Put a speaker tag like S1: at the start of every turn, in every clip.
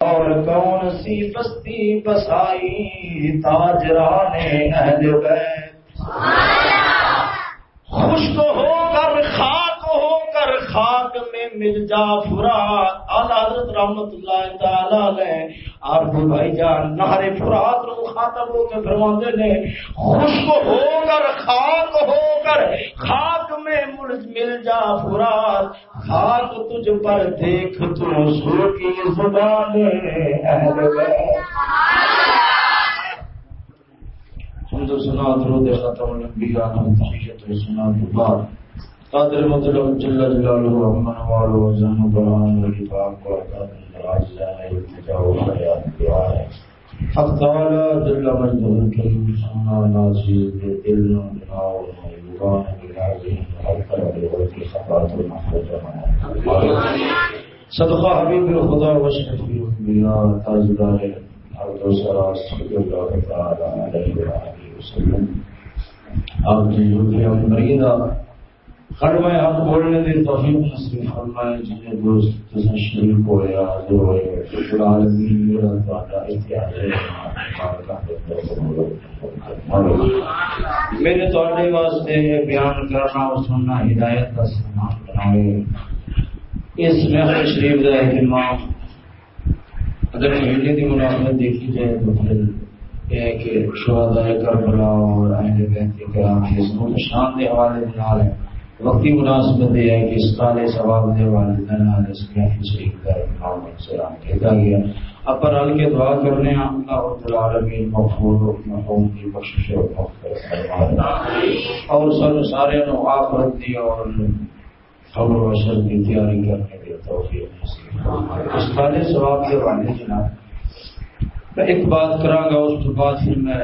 S1: اور کون سی بستی بسائی تاجران اہل بیت؟ خشک ہو کر خاک ہو کر خاک میں مل جا فرات حضرت رحمت اللہ تعالی علیہ۔ آپ بھائی جان نہرے فرات رو خاطب ہو کے فرماتے نے خشک ہو کر، خاک ہو کر، خاک میں مل جا فرات۔ خاک تجھ پر دیکھ تو سو کی زبان اہل حمد سنا درود ختم الانبیاء تحیت سنا بعد۔ قادر مطلب جل جلالہ امن والو زن بران ولی پاک برکات اندراج جانے التجا و حیات دعا ہے۔ حق تعالی جل مجدہ کریم سنا نازی بے دل نو بناو یوگان بلازی حق تعالی ولی خطات و محفوظ صدقہ حبیب خدا و شفیع بنا تاجدار ہر دو سرا صلی اللہ تعالی علیہ وسلم آپ کی جو کہ خڑمے حق بولنے دے توفیق نصیب فرمائے، جنہیں دوست تسن شریف ہوئے حاضر ہوئے شکر عالمین، میرا تواڈا اتحاد ہے میرے تواڈے واسطے بیان کرنا اور سننا، ہدایت کا سامان بنائے۔ اس محفل شریف کا اہتمام اگر مہینے کی مناسبت دیکھی جائے تو پھر یہ کہ شہداء کربلا اور اہل بیت کرام کے شان کے حوالے نال ہے وقتی مناسبت یہ ہے کہ اس کالے ثواب دے والدین شریف کا محمد سلام۔ کہتا گیا اپر حال کے دعا کرنے اللہ رب العالمین مغفور محفوظ کی بخشش اور مغفرت اور سر سارے نو آخرت دی اور خبر و شر کی تیاری کرنے کے توفیق نصیب اس کالے ثواب کے والد جناب میں ایک بات کراں گا، اس کے بعد پھر میں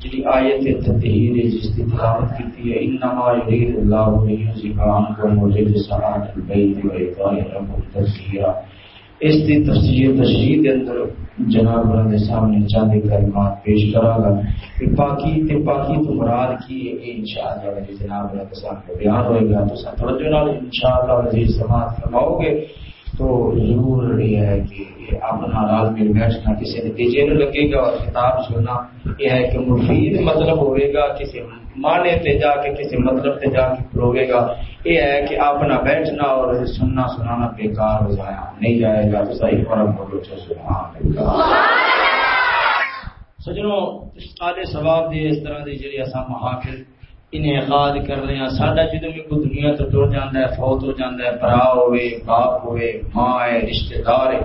S1: جی آیت تطہیر جس کی تلاوت کی ہے، انما یرید اللہ لیذیب عنکم الرجس عن البیت وإطاعکم التذکیرہ۔ اس کی تفسیر تشریح کے اندر جناب رہنے سامنے چاند کلمات پیش کرا گا۔ کہ پاکی تے پاکی تو مراد کی ہے؟ انشاءاللہ جناب رہنے سامنے بیان ہوئے گا۔ تو ساتھ توجہ نال انشاءاللہ عزیز سماعت فرماؤ گے۔ تو ضرور یہ ہے کہ اپنا راز میں بیٹھنا کسی نتیجے میں لگے گا اور کتاب سننا یہ ہے کہ مفید مطلب ہوئے گا کسی معنی تے جا کے کسی مطلب تے جا کے پروے گا۔ یہ ہے کہ اپنا بیٹھنا اور سننا سنانا بیکار ہو جائے نہیں جائے گا۔ تو صحیح فرم بولو سبحان سجنوں اس قادر ثواب دی اس طرح دی جڑی اساں محافل انعقاد کر رہے ہیں ساڈا جدو بھی کوئی دنیا تو ٹر جانا ہے، فوت ہو جاتا ہے، برا ہوئے باپ ہوئے، ماں ہے رشتے دار ہے۔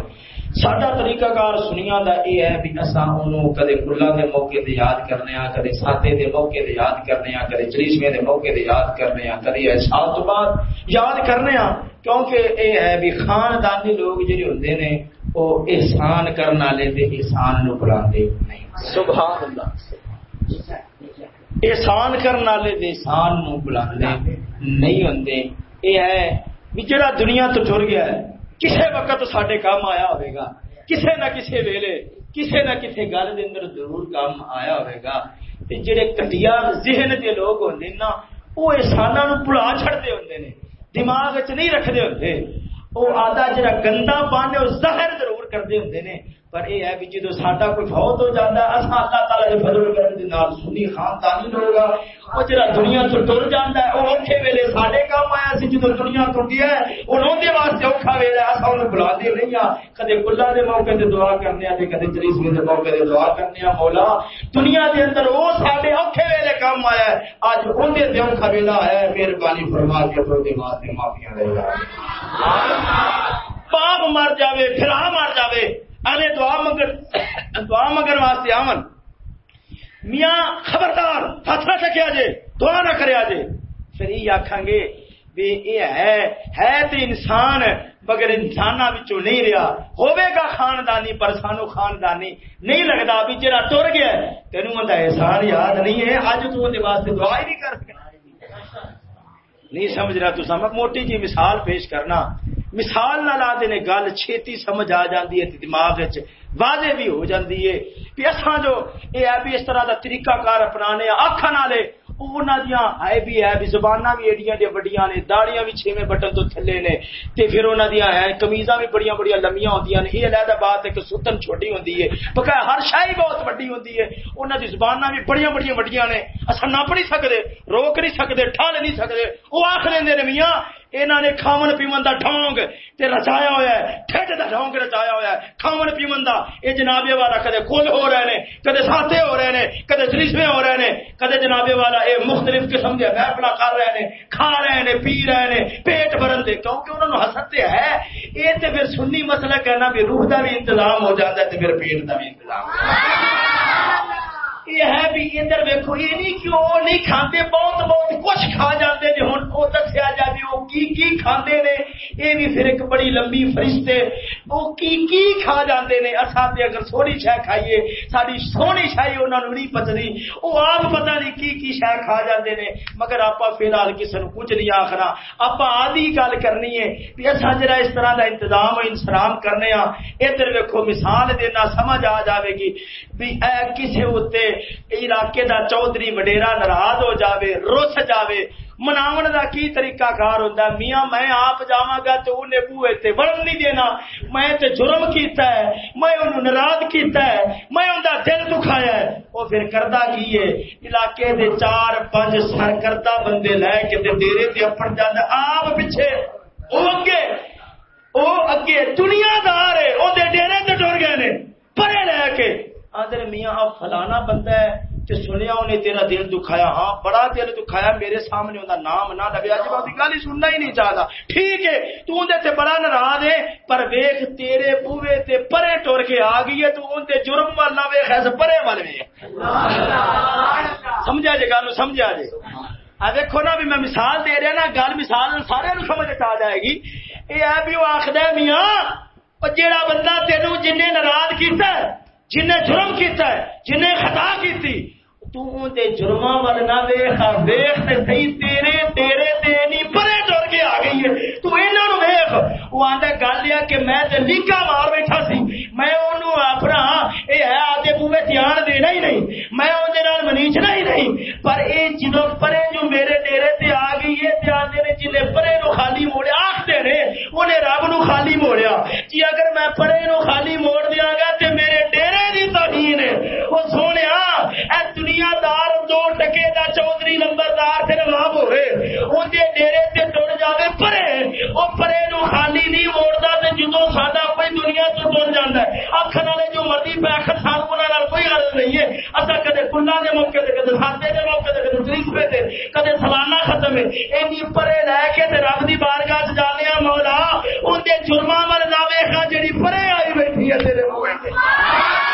S1: ساڈا طریقہ کار سنیا دا یہ ہے بھی اساں انہوں کدے کلا دے موقع تے یاد کرنے ہاں کدے ساتے دے موقع تے یاد کرنے ہاں کدے چریسویں دے موقع تے یاد کرنے ہاں کدے احساس تو بعد یاد کرنے ہاں کیونکہ اے ہے بھی خاندانی لوگ جڑے ہوندے نے وہ احسان کرنا لے تے احسان نو بلاندے نہیں۔ سبحان اللہ۔ احسان کرنے والے احسان نو بلا نہیں ہوندے۔ یہ ہے بھی جڑا دنیا تو ٹر گیا ہے، کسے وقت سڈے کام آیا ہوئے گا۔ کسے نہ کسے ویلے، کسے نہ کسے گل دے اندر ضرور کام آیا ہوئے گا۔ تے جڑے کٹیا ذہن دے لوگ ہوندے نا، وہ احساناں نو بھلا چھڑدے ہوندے نے۔ دماغ وچ نہیں رکھدے ہوندے۔ وہ آدھا جڑا گندا پان ہے وہ ظاہر ضرور کرتے ہوندے نے۔ پر یہ ہے کہ جدو ساڈا کوئی فوت ہو جاتا ہے اصا اللہ تعالیٰ کے فضل کرنے کے نال سنی خاندانی لوگ وہ جڑا دنیا تو ٹر جاتا ہے وہ اوکھے ویلے ساڈے کام آیا سی جدو دنیا ٹوٹی ہے انہوں دے واسطے اوکھا ویلا اصا انہوں بلا دے نہیں ہاں کدے کلا دے موقع تے دعا کرنے تے کدے تریسویں دے موقع تے دعا کرنے مولا دنیا دے اندر وہ ساڈے اوکھے ویلے کام آیا ہے اج اون دے اوکھا ویلا ہے مہربانی فرما کے تو دے واسطے معافیاں دے باپ مر جاوے پھر مر جاوے۔ آنے دعا مگر دعا مگر واسطے آمن۔ میاں خبردار، ہاتھ نہ چکیا جے، دعا نہ کریا جے۔ پھر یہ آخان گے بھی یہ ہے ہے تو انسان، مگر انسان نہیں رہا ہوے گا خاندانی پر سانو خاندانی نہیں لگتا بھی جرا ٹر گیا تینوں مت احسان یاد نہیں ہے، اج تو واسطے دعا ہی نہیں کر سکتا نہیں سمجھ رہا تو سمجھ موٹی جی مثال پیش کرنا۔ مثال نہ لا دینے، گل چھیتی سمجھ آ جاتی ہے، دماغ واضح بھی ہو جاتی ہے بھی اصا جو یہ ہے بھی اس طرح کا طریقہ کار اپنا آخان والے ہے بھی ہے بھی زبانہ بھی ایڈیاں وڈیاں نے، داڑیاں بھی چھویں بٹن تو تھلے نے تے پھر انہوں دیا ہے کمیزاں بھی بڑیاں بڑیاں لمیاں ہوندیاں نے، یہ علیحدہ بات ہے کہ ستن چھوٹی ہوندی ہے بقا ہر شاہی بہت وڈی ہوندی ہے انہوں دی زبانہ بھی بڑیاں بڑیاں وڈیاں نے اصا نپ نہیں سکتے روک نہیں سکتے ٹھال نہیں سکتے وہ آخ لیں میاں انہوں نے کھاون پیمن کا ڈھونگ تے رچایا ہوا ہے ٹھڈ کا ڈھونگ رچایا ہوا ہے۔ کھاون پیمن کا یہ جنابے والا کدے کل ہو رہے ہیں کدے ساتے ہو رہے ہیں کدے سریسوے ہو رہے ہیں کدے جنابے والا یہ مختلف قسم کے محفل کر رہے ہیں کھا رہے ہیں پی رہے ہیں پیٹ بھرن دے، کیونکہ انہوں نے حسد ہے۔ یہ تو پھر سنی مسئلہ کہنا بھی روح کا بھی انتظام ہو جاتا ہے تو پھر پیٹ کا بھی انتظام ہو جاتا ہے۔ یہ ہے بھی ادھر ویکو یہ نہیں کہ وہ نہیں کھانے بہت بہت کچھ کھا جاتے جی ہوں وہ دسیا جائے وہ کی کی کھانے نے، یہ بھی پھر ایک بڑی لمبی فرشتے، وہ کی کی کھا جاتے نے اصا اگر سونی شہ کھائیے ساری سونی شاہی انہوں نے نہیں پچنی وہ آپ پتہ نہیں کی کی شہ کھا جاتے نے، مگر آپ فی الحال کسی نے کچھ نہیں آخنا آپ آدھی گل کرنی ہے بھی اصا جا اس طرح کا انتظام انسلام کرنے ہاں ادھر ویکو مثال دینا، سمجھ آ جائے گی بھی اے کسی اتنے علاقے دا چودھری وڈیرا ناراض ہو جاوے، رس جاوے۔ مناون دا کی طریقہ کار ہوندا؟ میاں، میں آپ جاواں گا تے اونے بوئے تے وڑن نہیں دینا۔ میں تے جرم کیتا ہے، میں اونوں ناراض کیتا ہے، میں اوندا دل دکھایا ہے۔ او پھر کردا کی ہے؟ علاقے دے چار پانچ سرکردہ بندے لے کے تے ڈیرے تے اپڑ جاندا آپ پیچھے، او اگے او اگے۔ دنیا دار ہے، او دے ڈیرے تے ٹر گئے نے۔ پرے لے کے۔ آدھر میاں آپ فلانا بندہ ہے کہ سنیا انہیں تیرا دل دکھایا۔ ہاں بڑا دل دکھایا میرے سامنے انہیں نام نہ لگے۔ آج بات گل ہی سننا ہی نہیں چاہتا۔ ٹھیک ہے، تو اندے تے بڑا ناراض ہے، پر ویخ تیرے بوے تے پرے ٹور کے آ گئی ہے، تو اندے جرم وال نہ ویخ ایسے پرے وال ویخ سمجھا جی جے گل سمجھا جی۔ جے دیکھو نا، بھی میں مثال دے رہا نا گل مثال سارے سمجھ آ جائے گی۔ یہ ہے بھی وہ آخد میاں جیڑا بندہ تینوں جن ناراض کیتا ہے جنہیں جرم کیتا ہے جنہیں خطا کی تو دے جرما ول نہ ویخ ویخ تے صحیح تیرے تیرے تے نہیں پرے ٹر کے آ گئی ہے۔ تو انہاں نو ویخ وہ آندا گل یہ کہ میں تے لیکا مار بیٹھا سی۔ میں اونوں اپنا اے ہے آدے بوے دھیان دینا ہی نہیں۔ میں اون دے نال منیچنا ہی نہیں۔ پر اے جدوں پرے جو میرے ڈیرے تے آ گئی ہے، تے آندے نے جنے پرے نو خالی موڑیا آکھدے نے اونے رب نو خالی موڑیا۔ جی اگر میں پرے نو خالی موڑ دیاں گا، تے میرے ڈیرے دی توہین ہے۔ او سونیا، اے دنیا دار دو ٹکے دا چودھری نمبردار تے نواب ہوئے اون دے ڈیرے تے ٹر جاوے پرے۔ او پرے نو خالی نہیں موڑدا تے جدوں ساڈا کوئی دنیا تو ٹر جاندا ہے۔ اکھن والے جو مرضی پہ اکھن سال انہاں نال کوئی غلط نہیں ہے۔ اسا کدے کلا دے موقع تے، کدے ساتے دے موقع تے، کدے تریسوے تے، کدے سالانہ ختم ہے۔ اینی پرے لے کے تے رب دی بارگاہ وچ جانے مولا۔ اون دے جرماں ول نہ ویکھا جڑی پرے آئی بیٹھی ہے تیرے منہ تے۔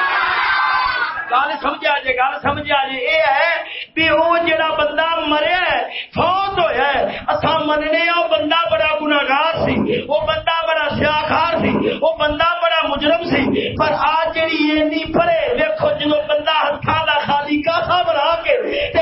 S1: گل سمجھا جی گل سمجھا جی یہ ہے بھی وہ جڑا بندہ مریا ہے، فوت ہوا ہے۔ اصا مننے وہ بندہ بڑا گناگار سی۔ وہ بندہ بڑا سیاخار سی۔ وہ بندہ بڑا مجرم سی۔ پر آج جی اینی پڑے دیکھو جدو بندہ ہاتھوں کا خالی کاسا بنا کے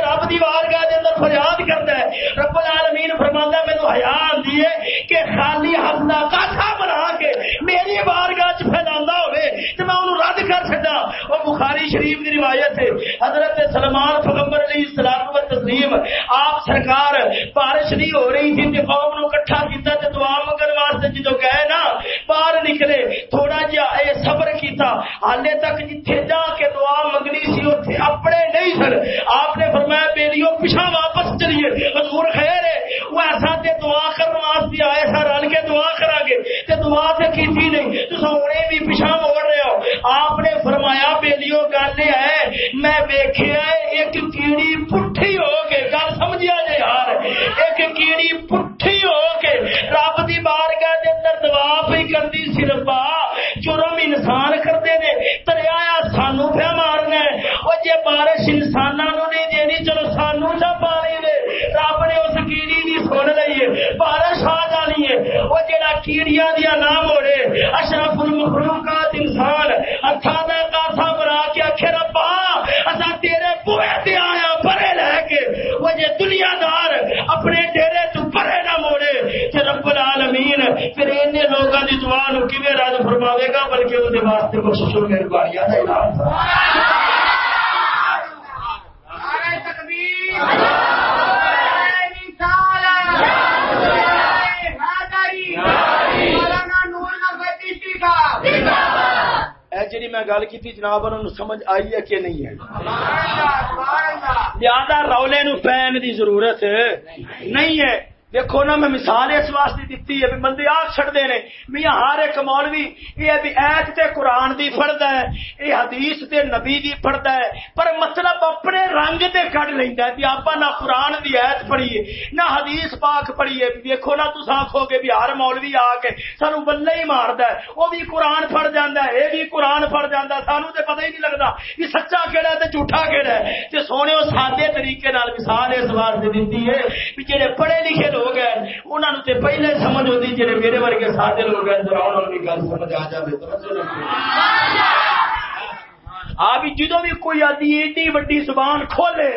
S1: رب دی بارگاہ دے اندر فریاد کرتا ہے۔ رب العالمین فرماندا مینوں حیا آندی ہے کہ خالی ہاتھ کا کاسا بنا کے میری بارگاہ چ پھیلاندا ہوے تے میں اونوں رد کر چھڈا وہ بخاری شریف کی روایت ہے۔ حضرت سلمان پیغمبر علیہ السلام و تسلیم۔ آپ سرکار بارش نہیں ہو رہی تھی تے قوم نو اکٹھا کیتا تے دعا منگن واسطے جدو گئے نا، باہر نکلے، تھوڑا جہا اے صبر کیتا۔ حالے تک جتھے جا کے دعا منگنی سی، اوتھے اپنے نہیں سن۔ آپ نے فرمایا بیلیو پیچھا واپس چلیے۔ حضور خیر ہے۔ وہ ایسا تے دعا کرنے واسطے آئے سا، رل کے دعا کرا گے تے دعا تے کیتی نہیں۔ تو سونے بھی پیچھا موڑ رہے ہو۔ آپ نے فرمایا بیلیو گل ہے، میں ویخیا ایک کیڑی پٹھی ہو کے، گل سمجھا جی یار، ایک کیڑی پٹھی ہو کے رب کی بارگاہ کے اندر دبا پی کرتی صرف جرم انسان کرتے نے تریا سانو پہ مارنا وہ جی بارش انسانوں نہیں دینی، چلو سانو چا پانی دے۔ رب نے اس کیڑی کی سن لیے بارش آ جانی ہے۔ وہ جہاں کیڑیاں دیا نام موڑے اشرف المخلوقات انسان ہاتھوں کا کاسا بنا کے آخر ربا اصا تیرے بوے تے آیا، پرے لے کے۔ وہ جے دنیا دار اپنے ڈیرے تو پرے نہ موڑے۔ تے رب العالمین، پھر اینے لوگاں دی دعا نو کیویں رد فرماوے گا؟ بلکہ او دے واسطے بخشش و مہربانیاں دا اعلان نعرہ میں گل کی جناب انہوں سمجھ آئی ہے کہ نہیں ہے؟ زیادہ رولے نو پین دی ضرورت نہیں ہے۔ دیکھو نا، میں مثال اس واسطے دیتی ہے بندے آ چڑھتے ہیں۔ میاں ہر ایک مولوی، یہ بھی ایت تے قرآن دی پڑھتا ہے، یہ حدیث تے نبی دی پڑھتا ہے۔ پر مطلب اپنے رنگ تے کٹ لینا ہے آپ نہ قرآن دی ایت پڑھیے، نہ حدیث پاک پڑھیے۔ دیکھو نا تو آخو گے بھی ہر مولوی آ کے سانو بلے ہی مارد ہے۔ وہ بھی قرآن پڑھ جانا ہے، یہ بھی قرآن پڑھ جانا ہے۔ سانو تے پتہ ہی نہیں لگتا کہ سچا کہڑا ہے تے جھوٹا کہڑا ہے۔ تے سونے سادے طریقے نال مثال اس واسطے دیتی ہے بھی جہے پڑھے لکھے لوگ ہیں انہوں نے پہلے سمجھ ہوتی جی میرے ورگے سادے لوگ ہیں بھی گل سمجھ آ جائے آ بھی جدو بھی کوئی آدھی ایڈی وڈی زبان کھولے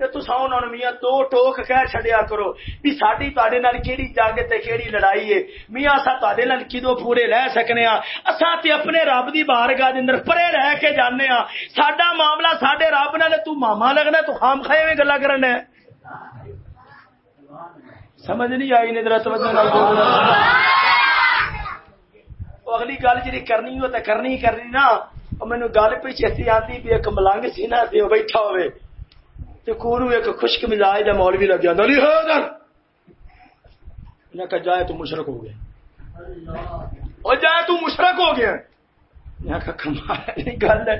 S1: میاں دو ٹوک کہہ چڈیا کرو بھی ساری تے کہڑی جنگ تے کہڑی لڑائی ہے۔ میاں اصا تے کدو پورے رہ سکنے ہاں اصا تے اپنے رب دی بارگاہ اندر پرے رہ کے جانے ہاں سڈا معاملہ سڈے رب نال تو ماما لگنا تو خام کھائے گلا کرنا ہے۔ سمجھ نہیں آئی ندر اگلی گل جی کرنی ہو تو کرنی کرنی نا مینو گل پہ چیتی آتی بھی ایک ملنگ سی نا بیٹھا ہوئے تو کورو ایک خشک مزاج کا مولوی لگ جاتا کہ جائے تو مشرق ہو گیا اور جائے تو مشرق ہو گیا گل ہے۔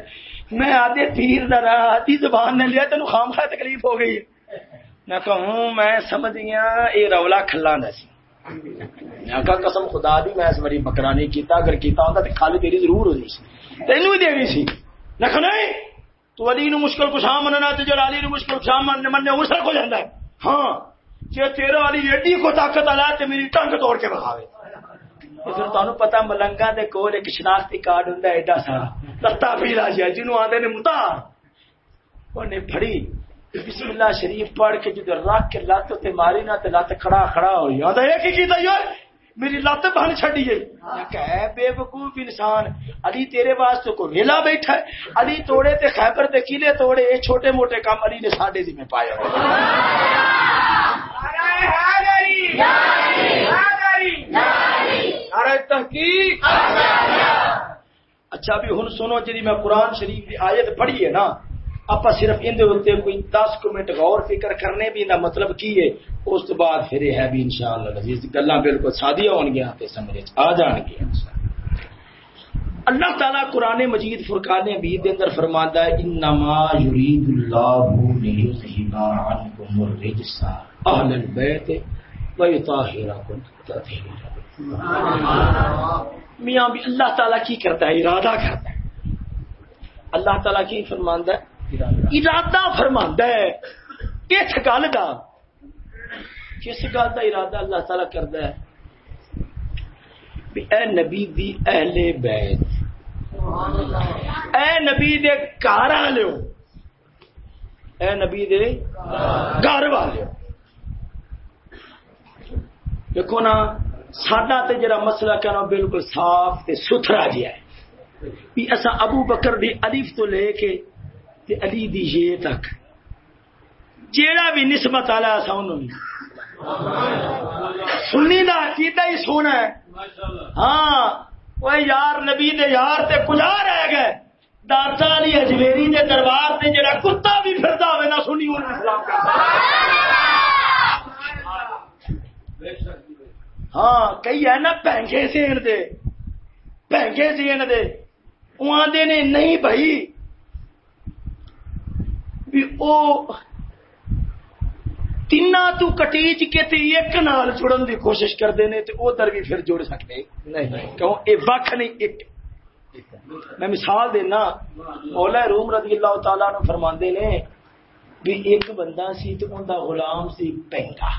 S1: میں آدھے تیر درا آدھی زبان نے لیا تین خام خواہ تکلیف ہو گئی ہے۔ میں کہوں میں سمجھ گیا، یہ رولا کھلا نہ سی۔ میں کہا قسم خدا دی، میں اس بڑی بکرا نہیں کیتا، اگر کیتا ہوتا تو خالی تیری ضرور ہو سی۔ تینوں ہی دینی سی۔ میں کہا تو علی نو مشکل کشا مننا تو جڑا علی نو مشکل کشا من مننے اسر کو جاندا ہے۔ ہاں جے تیرا علی ایڈی کو طاقت والا تے میری ٹنگ توڑ کے بخاوے پھر تانوں پتہ ملنگا دے کول ایک شناختی کارڈ ہوندا ایڈا سارا۔ لتا پیلا جی جنوں آندے نے متار۔ اونے پھڑی بسم اللہ شریف پڑھ کے جدو رکھ کے لت تے ماری نہ تے لت کھڑا کھڑا ہو یا تے ایک کیتا یو میری لت بن چھڈی گئی کہ بے وقوف انسان علی تیرے واسطے کو ویلا بیٹھا ہے؟ علی توڑے تے خیبر تے قلعے توڑے اے چھوٹے موٹے کام علی نے ساڈے ذمہ پایا تحقیق۔ اچھا بھی ہن سنو جی میں قرآن شریف کی آیت پڑھی ہے نا آپ صرف اندر کوئی دس کو منٹ غور فکر کرنے بھی نہ مطلب کی ہے، اس تو بعد پھر ہے بھی انشاءاللہ شاء گلا بالکل سادیا ہو گیا سمجھ آ جان گیا اللہ تعالیٰ قرآن مجید فرقان عبید کے اندر فرماتا ہے، انما یرید اللہ لیذہب عنکم الرجس اہل البیت ویطہرکم تطہیرا۔ میاں بھی اللہ تعالیٰ کی کرتا ہے، ارادہ کرتا ہے۔ اللہ تعالیٰ کی فرماندا ہے ارادہ فرما ہے کس گل کا کس گل کا ارادہ اللہ تعالی کرتا ہے اے نبی دی اہل بیت، اے نبی دے گھر والے اے نبی دے گھر والے۔ دیکھو نا، ساڈا تے جڑا مسئلہ کہنا بالکل صاف تے ستھرا جہا ہے۔ بھی اسا ابو بکر دی الف تو لے کے تے علی دی یہ تک۔ جیڑا بھی نسبت والا سا انہوں سنی دا عقیدہ ہی سونا ہے۔ ہاں وہ یار نبی دے یار تے کجا رہ گئے۔ داتا علی اجمیری دے دربار تے جڑا کتا بھی پھردا ہوے نہ سنی انہوں اسلام کرتا ہاں کئی ہے نا پینگے سین دے۔ پینگے سین دے۔ وہاں دے نے، نہیں بھائی بھی او تین تو کٹیچ کے تے ایک نال جڑن دی کوشش کرتے ہیں تو ادھر بھی پھر جڑ سکتے نہیں کیوں اے وقت نہیں ایک میں مثال دینا مولا روم رضی اللہ تعالیٰ نے فرماندے نے بھی ایک بندہ سی تو ان دا غلام سی پہنگا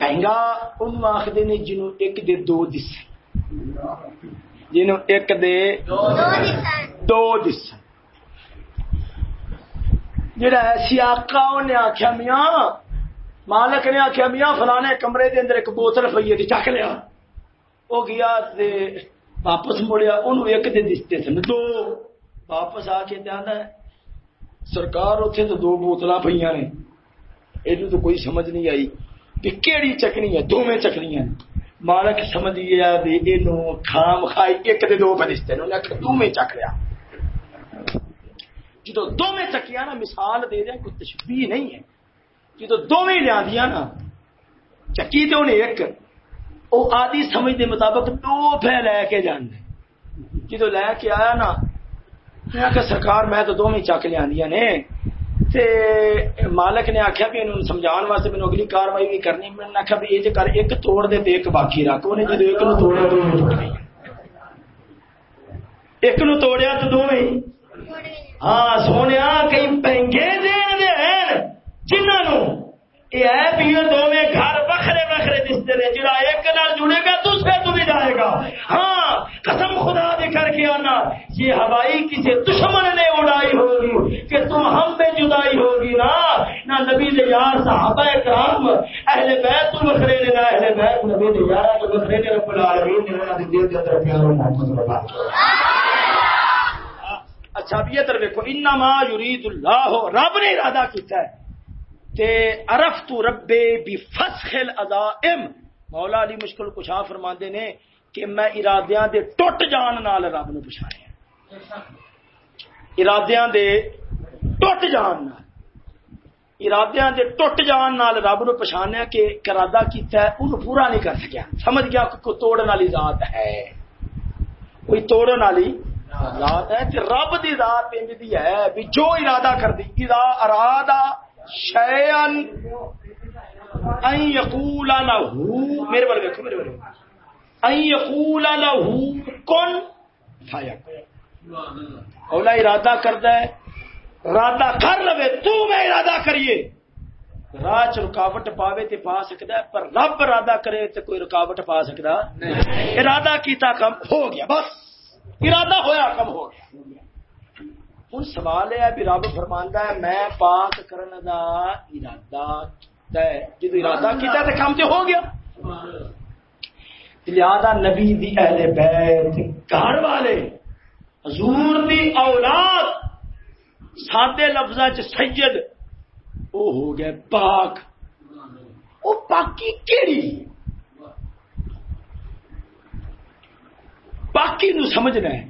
S1: پہنگا ان آخر نے جنہوں ایک دے دو دس جنہوں ایک دے دو دس جڑا ایسی آقا انہیں آخیا میاں، مالک نے آخیا میاں، فلانے کمرے دے اندر ایک بوتل پی ہے چک لیا۔ وہ گیا تے واپس مڑیا انہوں ایک دن دستے سن۔ دو، واپس آ کے آدھا سرکار اتنے تو دو بوتل پہ نے۔ یہ تو کوئی سمجھ نہیں آئی کہ کیڑی چکنی ہے، دونوں چکنی ہیں مالک سمجھ گیا بھی یہ خام خائی ایک دے دو فرشتے نے۔ دو میں چک لیا۔ جدو دو میں چکیا نا مثال دے دیا کوئی تشبیہ نہیں ہے۔ جدو دو میں لیا دیا نا چکی تو انہیں ایک وہ آدھی سمجھ دے مطابق دو پہ لے کے جانے جدو لے کے آیا نا میں کہ سرکار، میں تو دو میں چک لیا دیا نے۔ تے مالک نے آخیا بھی انہوں سمجھان واسطے مینوں اگلی کاروائی بھی کرنی۔ میں نے آخیا بھی یہ کر ایک توڑ دے تے ایک باقی رکھ۔ انہیں جدو ایک نو توڑیا تو ایک نو توڑیا تو دو میں ہاں سونے کئی پینگے دین دے ہیں جنہوں یہ ہے بھی دو گھر وکھرے وکھرے دستے نے جڑا ایک نال جڑے گا دوسرے تو بھی جائے گا۔ ہاں قسم خدا دے کر کے آنا، یہ ہوائی کسی دشمن نے اڑائی ہوگی کہ تم ہم پہ جدائی ہوگی نا۔ نہ نبی دے یار صحابہ کرام اہل بیت تو وکھرے نے، نہ اہل بیت، نبی دے یار تو وکھرے نے، رب العالمین نے انہاں دے دل دے اندر پیار محمد اللہ اچھا اب یہ طرف دیکھو، انما یرید اللہ، رب نے ارادہ کیتا ہے تے عرف تو ربے بی فسخ الازائم مولا علی مشکل کشا فرماندے نے کہ میں ارادیاں دے ٹوٹ جان نال رب نو پچھاڑیا ارادیاں دے ٹوٹ جان نال۔ ارادیاں دے ٹوٹ جان نال رب نو پچھانیا کہ ارادہ کیتا ہے اونوں پورا نہیں کر سکیا۔ سمجھ گیا کہ کوئی توڑن والی ذات ہے۔ کوئی توڑن والی ذات ہے تے رب دی ذات انج دی ہے بھی جو ارادہ کر دی اذا ارادہ شیئن این یقول لہو میرے بارے دیکھو میرے بارے این یقول لہو کن؟ فیق اولا ارادہ کرتا ہے ارادہ کر لوے تو میں ارادہ کریے۔ راہ چ رکاوٹ پاوے تے پا سکتا ہے پر رب ارادہ کرے تے کوئی رکاوٹ پا سکتا ارادہ کیتا کم ہو گیا بس۔ ارادہ ہویا کم ہو گیا۔ ہوں سوال یہ بھی رب فرمانا ہے، میں پاک کرن دا ارادہ جدو ارادہ کیا تو کام تو ہو گیا۔ لہذا نبی دی اہل بیت، گھر والے، حضور دی اولاد، سادے لفظ سید وہ ہو گئے پاک۔ وہ پاکی کیڑی؟ پاکی نو سمجھنا ہے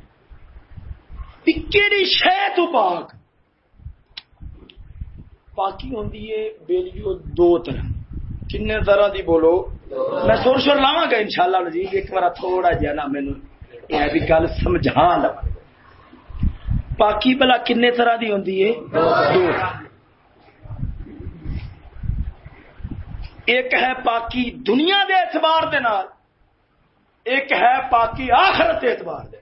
S1: کہڑی شہ تو پاک۔ پاکی ہوندی ہے بیلیو دو طرح۔ کنے طرح دی بولو۔ میں سور شور لاواں گا انشاءاللہ نزیز ایک بار تھوڑا جہا نا مینوں یہ بھی گل سمجھا لو پاکی بلا کنے طرح دی ہوندی ہے دو ایک ہے پاکی دنیا دے اعتبار دے نال۔ ایک ہے پاکی آخرت اعتبار دے۔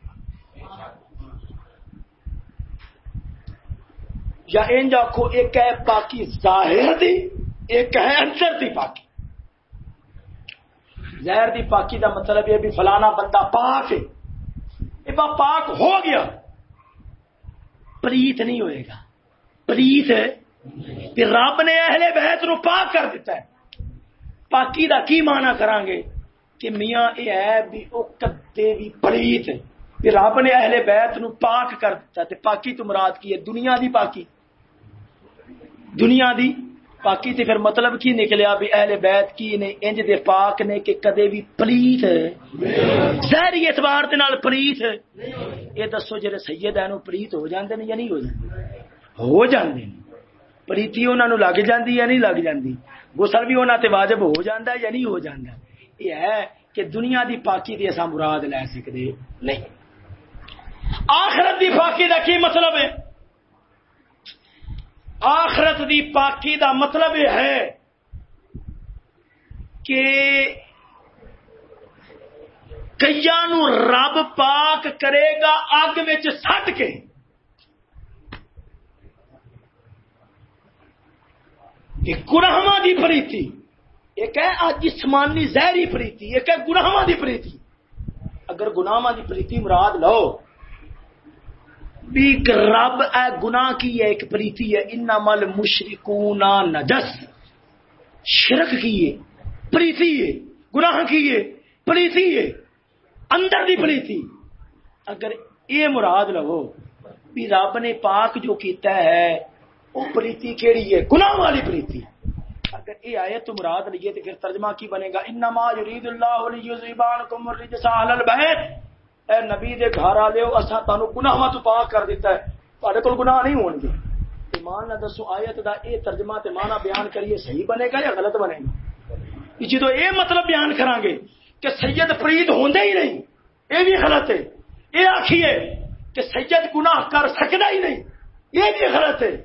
S1: یا انج آخو ایک ہے پاکی ظاہر دی، ایک ہے اندر دی پاکی۔ زہر دی پاکی دا مطلب یہ بھی فلانا بندہ پاک ہے۔ با پاک ہو گیا۔ پریت نہیں ہوئے گا۔ پریت ہے کہ رب نے اہل بیت نو پاک کر دیتا ہے۔ پاکی دا کی مانا کران گے کہ میاں یہ ہے بھی او کدے بھی پریت ہے رب نے اہل بیت نو پاک کر دیتا ہے پاکی تو مراد کی ہے؟ دنیا دی پاکی۔ دنیا دی پاکی تے پھر مطلب کی نکلیا بھی اہل بیت کی نے انج دے پاک نے کہ کدے بھی پلیت ظاہری اعتبار دے نال پلیت اے دسو جڑے سید ہیں نو پلیت ہو جاندے نے یا نہیں ہو جاندے؟ ہو جاندے نے۔ پلیتی انہاں نو لگ جاندی یا نہیں لگ جاندی؟ غسل بھی انہاں تے واجب ہو جاندا ہے یا نہیں ہو جاندا؟ یہ ہے کہ دنیا دی پاکی دی اساں مراد لے سکدے۔ نہیں۔ آخرت دی پاکی دا کی مطلب ہے؟ آخرت دی پاکی دا مطلب یہ ہے کہ کئی نو رب پاک کرے گا اگ سٹ کے۔ گناہواں دی پریتی۔ ایک ہے جسمانی زہری پریتی، ایک ہے گناہواں دی پریتی۔ اگر گناہواں دی پریتی مراد لو، بھی رب اے گناہ کی ہے، ایک پریتی ہے۔ ان مل مشرکون نجس۔ شرک کی ہے، پریتی ہے، گناہ کی ہے، پریتی ہے، اندر دی پریتی۔ اگر یہ مراد لو، بھی رب نے پاک جو کیتا ہے وہ پریتی کیڑی ہے؟ گناہ والی پریتی۔ ہے اگر یہ آئے تو مراد لیے تو پھر ترجمہ کی بنے گا؟ انما یرید اللہ لیذبانکم الرجس اهل البیت۔ اے نبی دے گھر والے اسا تانوں گناہاں تو پاک کر دیتا ہے۔ تہاڈے کول گناہ نہیں ہون گے۔ ایمان نہ دسو، آیت دا اے ترجمہ تے معنی بیان کریے صحیح بنے گا یا غلط بنے گا؟ جدو یہ مطلب بیان کران گے کہ سید فرید ہوندے ہی نہیں یہ بھی غلط ہے۔ یہ آخیے کہ سید گناہ کر سکتا ہی نہیں یہ بھی غلط ہے۔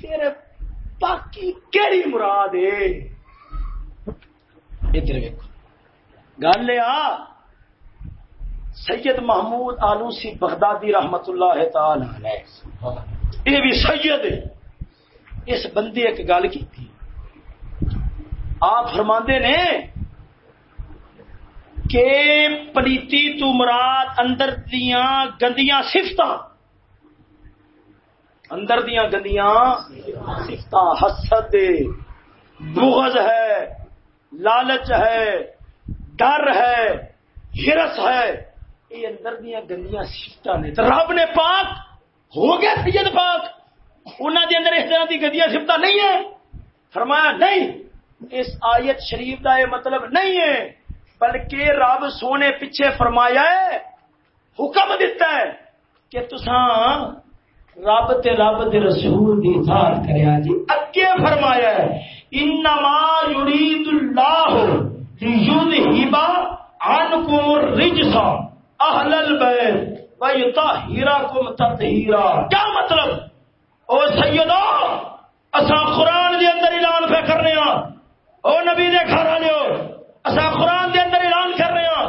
S1: پھر باقی کیڑی مراد ہے؟ ادھر ویکو گل آ، سید محمود آلوسی بغدادی رحمت اللہ تعالی یہ بھی سید ہے۔ اس بندے ایک گل کی آپ فرماندے نے کہ پلیتی تو مراد اندر دیاں گندیاں سفت اندر دیاں گندیاں سفت حسد، بغض ہے، لالچ ہے، ڈر ہے، ہرس ہے، یہ اندر دیا گندیاں سفت نے۔ رب نے پاک، ہو گیا سید پاک۔ انہوں دے اندر اس طرح کی گندیاں سفت نہیں ہے فرمایا نہیں، اس آیت شریف کا یہ مطلب نہیں ہے، بلکہ رب سونے پیچھے فرمایا ہے، حکم دیتا ہے کہ تساں رب تے رب دے رسول دی اطاعت کریا جی اگے فرمایا ہے، انما یرید اللہ لیذہب عنکم الرجس اہل البیت ویطہرکم تطہیرا۔ کیا مطلب؟ او سیدو اسا قرآن دے اندر اعلان پہ کرنے ہاں۔ او نبی دے گھر والے اصا قرآن دے اندر اعلان کر رہے ہیں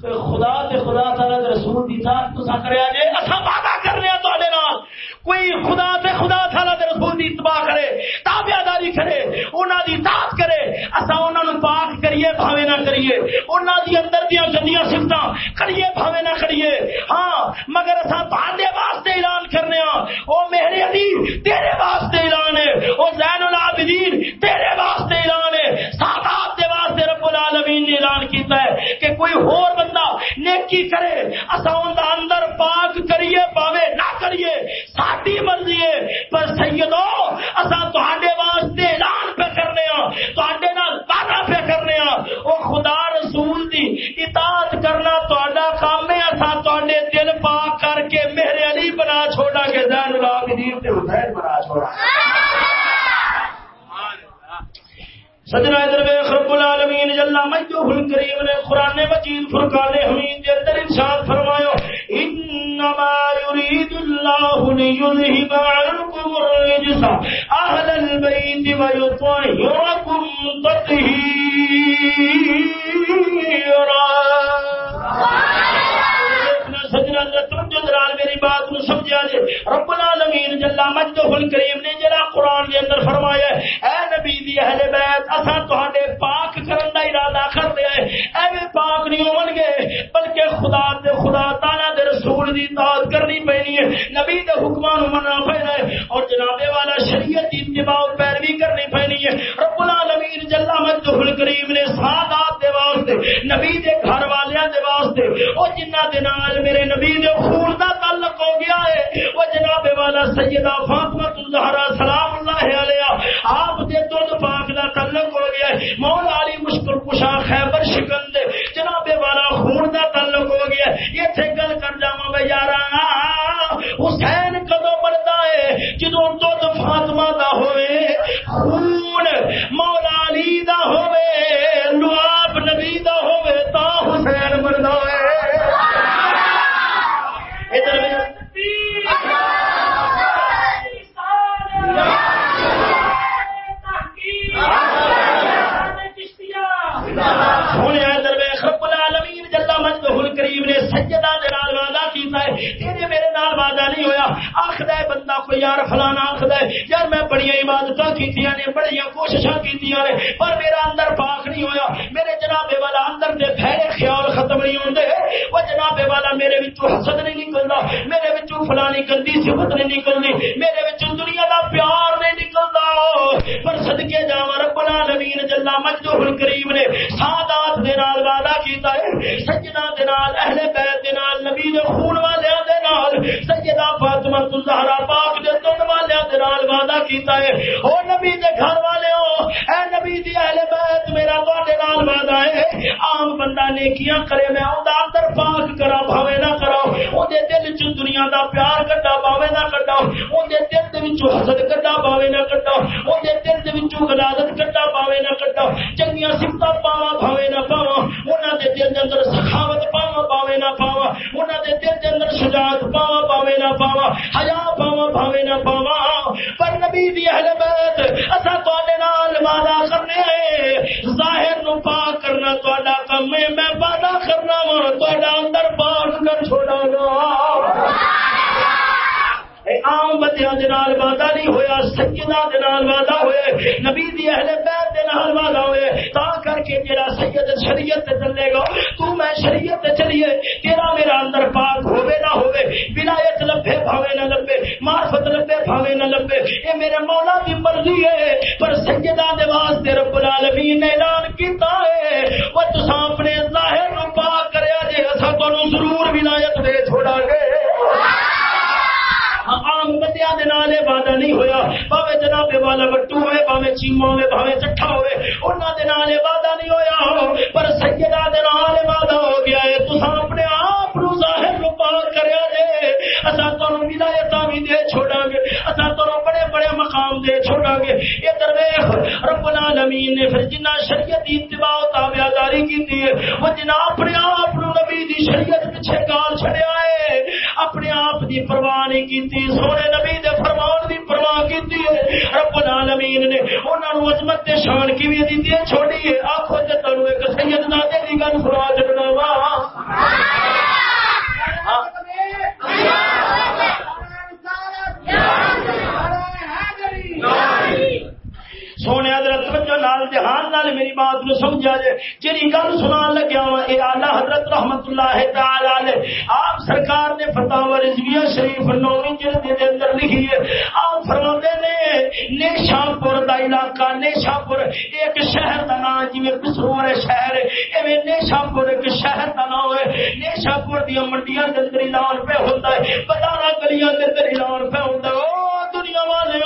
S1: کہ خدا تے خدا تعالی دے رسول دی تھا تسا کریا جے اسا وعدہ کر رہے ہیں تواڈے نال کوئی خدا تے خدا تعالی دے رسول دی اتباع کرے، تابعداری کرے، انہاں دی اطاعت کرے اسا انہاں نو پاک کریے، بھاوے نہ کریے۔ انہاں دی اندر دیاں گندیاں صفتاں کریے، بھاوے نہ کریے۔ ہاں مگر اسا تواڈے واسطے اعلان کرنے ہاں او میرے علی تیرے واسطے اعلان ہے۔ او زین العابدین، تیرے واسطے اعلان ہے۔ سادات دے واسطے رب العالمین نے اعلان کیتا ہے کہ کوئی اور بندہ نیکی کرے اسا اندر پاک کریے پاوے نہ کریے۔ ساری مرضی ہے، پر سیدو، اساں تہاڈے واسطے اعلان پہ کرنے ہاں تہاڈے نال وعدہ پہ کرنے ہاں۔ او خدا رسول دی اطاعت کرنا تہاڈا کام ہے، اساں تہاڈے دل پاک کر کے میرے علی بنا چھوڑا کے زین العابدین تے حسین بنا چھوڑا سجنا ادھر رب العالمین، جل مجدہ الکریم نے قران مجید فرقان حمید کے اندر ارشاد فرمایا، انما يريد الله ليذهب عنكم الرجس اهل البيت ويطهركم تطهيرا سجنا توجہ درال میری بات نو سمجھا جے۔ رب العالمین جل مجدہ الکریم نے جڑا قران دے اندر فرمایا ہے، اے نبی دی اہل بیت تہاڈے پاک کرن دا ارادہ کر ایویں پاک نہیں ہون گے، بلکہ خدا دے خدا تعالی دے رسول دی اطاعت کرنی پینی ہے۔ نبی دے حکماں نو مننا پینا ہے اور جناب والا شریعت دی اتباع اور پیروی کرنی پینی ہے۔ رب العالمین جل مجدہ الکریم نے سادات دے واسطے نبی دے دے واسطے، او جنہ دے نال میرے نبی دے خون دا تعلق ہو گیا ہے، او جناب والا سیدہ فاطمہ چنگیاں سفت پاوا بھاوے نہ پاوا، انہاں دے دل دے اندر سخاوت پاوا باوے نہ پاوا، انہاں دے دل دے اندر شجاعت پاوا باوے نہ پاوا، حیا پاوا بھاوے نہ پاوا۔ پر نبی دی اہل بیت اسا تواڈے نال وعدہ کرنے ظاہر نو پاک کرنا تواڈا کم ہے، میں وعدہ کرنا وا، تواڈا اندر پاک کر چھوڑا گا عام بندیاں دے نال وعدہ نہیں ہویا، سیداں دے نال وعدہ ہوئے، نبی دی اہل بیت دے نال وعدہ ہوئے، تا کر کے جڑا سید شریعت تے چلے گا، تو میں شریعت تے چلیے تیرا میرا اندر پاک ہوے نہ ہوے ولایت لبے بھاوے نہ لبے، معرفت لبے بھاوے نہ لبے، اے میرے مولا دی مرضی ہے، پر سیداں دے واسطے رب العالمین نے اعلان کیتا ہے او تساں اپنے ظاہر نو پاک کریا جے، اساں تانوں ضرور ولایت دے چھوڑا گے۔ عام بندیاں دے نال وعدہ نہیں ہویا۔ باوے جناب والا بٹو ہوئے باوے چیما ہوئے باوے چٹھا ہوئے، انہاں دے نال وعدہ نہیں ہویا۔ پر سیدہ دے نال وعدہ ہو گیا ہے۔ تساں اپنے آپ نو ظاہر نو پاک کریا جے۔ اساں تانوں وی دے چھوڑاں گے۔ اساں تانوں بڑے بڑے مقام دے چھوڑاں گے۔ درویش رب العالمین نے پھر جنہ شریعت دی اتباع و تابعداری کیتی ہے، وہ جنہ اپنے آپ نو نبی دی شریعت پیچھے گال چھڑیا ہے، اپنے آپ دی پرواہ نہیں کیتی۔ سونے نبی دے فرمان دی پرواہ کیتی ہے۔ رب العالمین نے انہاں نو عظمت تے شان کی وی ہے؟ چھوڑی ہے۔ آکھو تے تانوں ایک سید نادے دی گل سنا چھڈنا وا۔ ہاں سونے حضرت توجہ نال دھیان نال میری بات نو سمجھا جے۔ جڑی گل سنان لگیا وا اے اعلی حضرت رحمت اللہ تعالی علیہ۔ آپ سرکار نے فتاوی رضویہ شریف نویں جلد دے اندر لکھی ہے۔ آپ فرماتے نے نیشاں پور دا علاقہ نیشاں پور ایک شہر دا نام جویں بسرور شہر ایویں نیشاں پور ایک شہر دا نام ہے۔ نیشاں پور دی منڈیاں دے اندر اعلان پہ ہوندا ہے۔ بازاراں گلیاں دے اندر اعلان پہ ہوندا ہے۔ او دنیا والے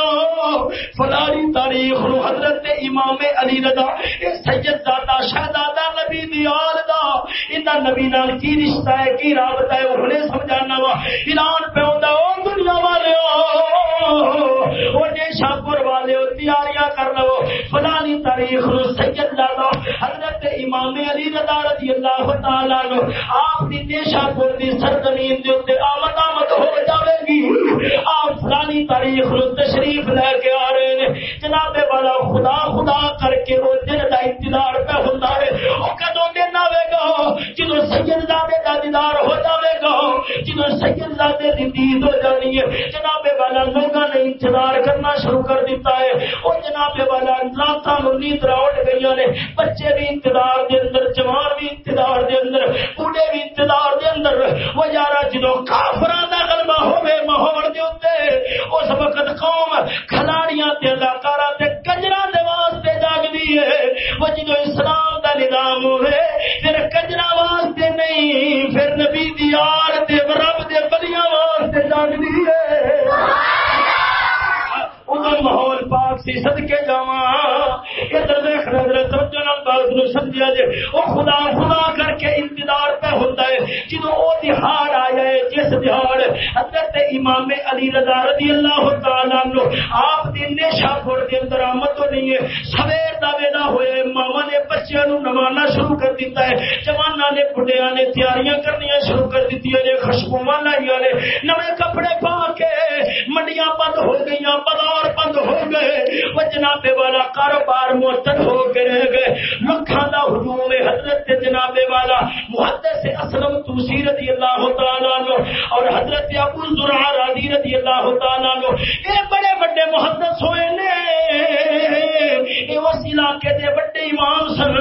S1: فلانی تاریخ حضرت امام علی رضا سید دادا شہزادہ نبی دی دا۔ اندا نبی نال کی رشتہ ہے، کی رابطہ ہے وہ سمجھانا وا۔ اعلان پہ ہوندا او دنیا والے او نے شاپور والے او تیاریاں کر لو۔ فلانی تاریخ نو سید دادا حضرت امام علی رضا رضی اللہ تعالی عنہ آپ دی دیشا پور دی سرزمین دے اوتے آمد آمد ہو جاوے گی۔ آپ فلانی تاریخ نو تشریف لے کے آ رہے ہیں جناب والا خدا خدا کر کے وہ دن کا انتظار پہ ہوتا ہے۔ وہ کدو دن آئے گا جدو سید زادے کا دیدار ہو جائے گا جدو سید زادے کی دید ہو جانی ہے۔ جناب والا لوگوں نے انتظار کرنا شروع کر دیتا ہے۔ اور جناب والا راتاں نیند اٹھ گئی نے۔ بچے بھی انتظار دے اندر، جوان بھی انتظار دے اندر، بوڑھے بھی انتظار دے اندر۔ وہ یار جدو کافران کا غلبہ ہوے ماحول دے اس وقت قوم کھلاڑیاں تے اداکارا تے کجرا دے واسطے جاگدی ہے۔ وہ جدو اسلام دا نظام ہوئے، پھر کجرا واسطے نہیں، پھر نبی دی آر دے رب دے بلیاں واسطے جاگدی ہے۔ ادھر ماحول پاک سی صدقے جاواں۔ ادھر دیکھ نظر توجہ بات نو سمجھیا جے۔ او خدا خدا کر کے انتظار پہ ہوتا ہے۔ جدوں او دہاڑ آیا ہے، جس دہاڑ حضرت امام علی رضا رضی اللہ تعالی عنہ، آپ دی نیشا پور دے اندر آمد ہونی ہے۔ سویر دا ویلا ہوئے ماما نے بچیاں نوانا شروع کر دیتا ہے۔ جواناں نے بڈھیاں نے تیاریاں کرنیاں شروع کر دتی نے خوشبو لائیاں نے۔ نویں کپڑے منڈیاں بند ہو گئی بازار گئے۔ وہ جناب والا کاروبار معطل ہو کے رہ گئے۔ لکھاں دا ہجوم حضرت جناب والا محدث اسلم توسی رضی اللہ تعالی عنہ اور حضرت ابو زرع رضی رضی اللہ تعالی عنہ، اے بڑے بڑے محدث ہوئے نے۔ اے اس علاقے دے بڑے امام سن،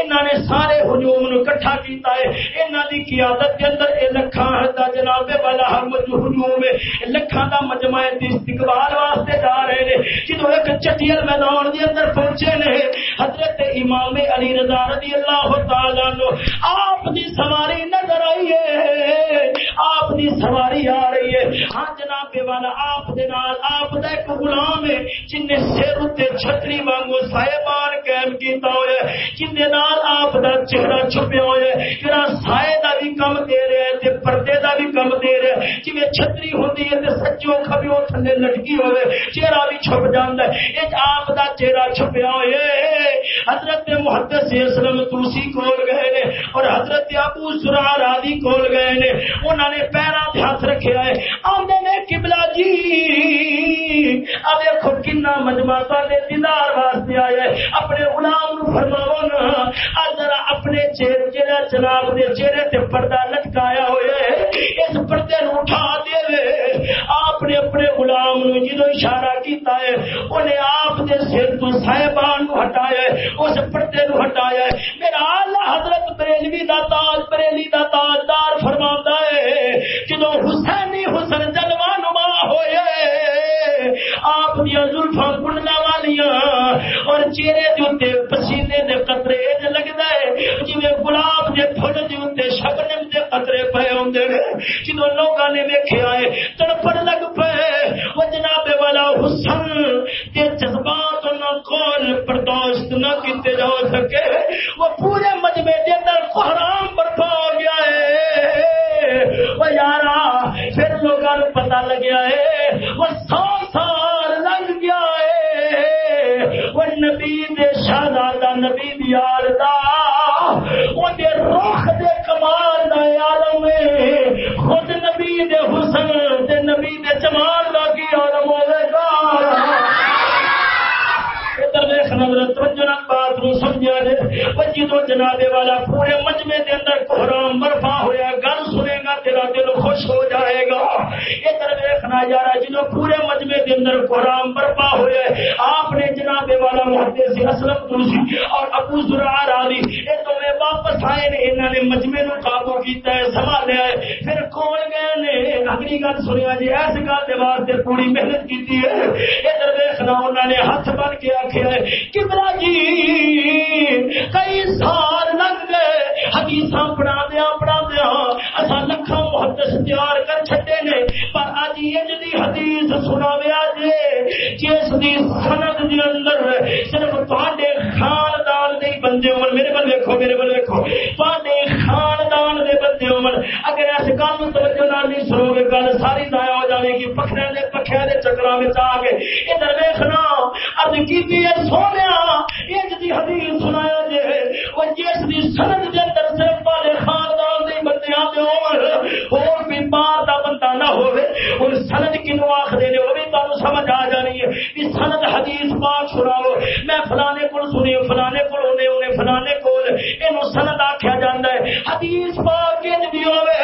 S1: انہاں نے سارے ہجوم نو اکٹھا کیتا ہے۔ انہاں دی قیادت دے اندر اے لکھاں دا جناب والا ہر ہجوم لکھاں دا مجمع استقبال واسطے جا رہے نے۔ جدو ایک چٹیل میدان دے اندر پہنچے نے، حضرت امام علی رضا رضی اللہ تعالی عنہ، آپ دی سواری نظر آئی ہے، آپ دی سواری آ رہی ہے۔ ہاں جناب والا آپ دے نال، آپ دا ایک غلام ہے، جن نے سر تے چھتری وانگو سائے قائم کیتا ہوئے جندے نال آپ دا چہرہ چھپیا ہوئے جڑا سائے دا بھی کم دے رہے ہیں تے پردے دا بھی کم دے رہے ہیں جویں چھتری ہوندی ہے تے سچوں کھبیوں تھلے لٹکی ہوئے، چہرہ بھی چھپ جاندا ہے۔ اے آپ دا چہرہ چھپیا ہوئے حضرت محدث اسلام تلسی کول گئے نے اور حضرت ابو زرع راضی کول گئے نے۔ انہاں نے پیراں تے ہاتھ رکھیا ہے۔ آندے نے قبلہ جی۔ اب دیکھو کنا مجمع سارے دیدار واسطے آیا ہے۔ اپنے غلام نو فرماؤ نا۔ ذرا اپنے چہرے جڑا جناب دے چہرے تے پردہ لٹکایا ہوا ہے۔ اس پردے نو اٹھا دے۔ آپ نے اپنے غلام نو جدو اشارہ کیتا ہے انہیں آپ دے سر تو صاحبان ہٹایا اس پردے نو ہٹایا میرا اللہ حضرت بریلوی دا تاج، بریلی دا تاجدار فرماتا ہے جدو حسینی حسن جلوہ نما ہوئے، آپ دیا زلفا کنڈا والیاں، اور چہرے دے پسینے دے قطرے اج لگدا ہے، جویں گلاب دے پھل دے شبنم دے قطرے پے ہوندے نے جدوں نے ویکھیا ہے، تڑپن لگ برداشت کیتے جا سکے وہ پورے مجمع دے اندر کوہرام برپا ہو گیا ہے۔ وہ یارا، پھر لوگوں پتہ لگیا ہے، وہ سو سال لنگ گیا ہے۔ وہ نبی دے شہزادہ، نبی دیار دا وہ دے روح دے کمال دا عالم ہے۔ خود نبی دے حسن دے نبی دے جمال دا کی عالم ہوے گا جنابے والا پورے مجمے دے اندر کوہرام برفا ہوا گل سنے گا، تیرا دل خوش ہو جائے گا۔ ادھر رہا یار جدو پورے مجمے دے اندر کوہرام برفا ہے، آپ نے جنابے والا محدے سے اسلم تلسی اور ابو ذرا راوی یہ تو واپس آئے نے انہوں نے مجمے نو قابو کیتا ہے سنبھالیا ہے۔ پھر کون گئے نے۔ اگلی گل سنیا جی ایس گل کے واسطے پوری محنت کی ہے۔ ادھر ویخنا انہوں نے ہاتھ بن کے آخیا ہے کمرا جی کئی سال لگ گئے حدیث پڑھا دیا پڑھا دیا اصا لکھا محدث تیار کر چھٹے نے۔ پر اج انج دی حدیث سنا ویا جے، جس دی سند دے اندر صرف تواڈے خاندان دے بندے ہون۔ میرے بل دیکھو میرے بل دیکھو تواڈے خاندان دے بندے ہون اگر اس گل توجہ نال نہیں سنو گے گل ساری ضائع ہو جاوے گی پکھڑے دے پکھے دے چکراں وچ آ کے ادھر ویکھنا ارض کیتی ہے سونیا انج دی حدیث سنایا جے او جس دی سند دے اندر صرف والے خاندان دے بندیاں دے ہون اور بھی باہر دا بندہ نہ ہوے اور سند کینو آکھدے نے او بھی تانوں سمجھ آ جانی ہے کہ سند حدیث پاک سناؤ میں فلانے کول سنی فلانے کول اونے اونے فلانے کول اینو سند آکھیا جاندا ہے حدیث پاک انج دی ہوے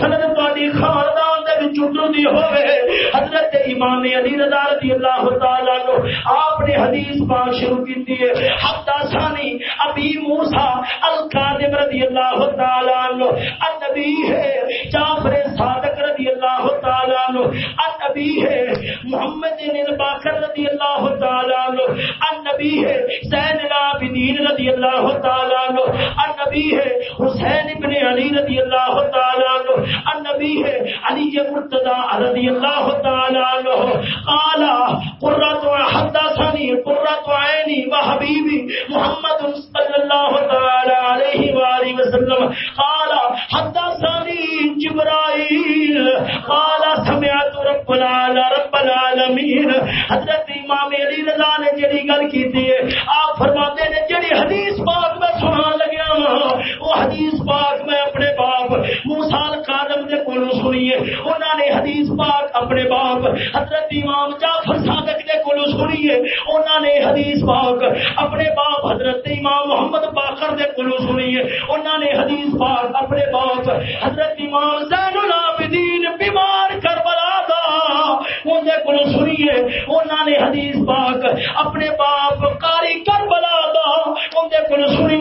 S1: سند تہاڈی خاندان دے وچ ٹردی ہوے حضرت امام علی رضا رضی اللہ تعالی عنہ آپ نے حدیث پاک شروع کی ہے حتی ثانی ابی موسیٰ القادم رضی اللہ تعالی عنہ النبی ہے جعفر صادق رضی اللہ تعالی عنہ. النبی ہے محمد بن باکر رضی اللہ تعالی عنہ. النبی ہے زین العابدین رضی اللہ تعالی عنہ. النبی ہے حسین ابن علی رضی اللہ تعالی عنہ. النبی ہے علی مرتضی رضی اللہ تعالی عنہ. قال، قرۃ حدثني قرۃ عینی و حبیبی محمد صلی اللہ تعالی علیہ والہ وسلم. قال حدثني جبرائیل. قال، سمعت رب العالمین رب العالمین. حضرت امام علی رضا نے جڑی گل کیتی ہے، آپ فرماتے نے، جڑی حدیث پاک میں سنان لگیا وہ حدیث پاک میں اپنے باپ موسی القادم دے کولوں سنی ہے انہاں نے حدیث پاک اپنے باپ حضرت امام جعفر صادق دے کولوں سنی ہے انہاں نے حدیث پاک اپنے باپ حضرت امام محمد باقر دے کولوں سنی ہے انہاں نے حدیث پاک اپنے باپ حضرت امام زین العابدین بیمار کربلا دا۔ اون دے کولوں سنی ہے نے حدیث پاک اپنے باپ قاری کربلا دا۔ اون دے کولوں سنی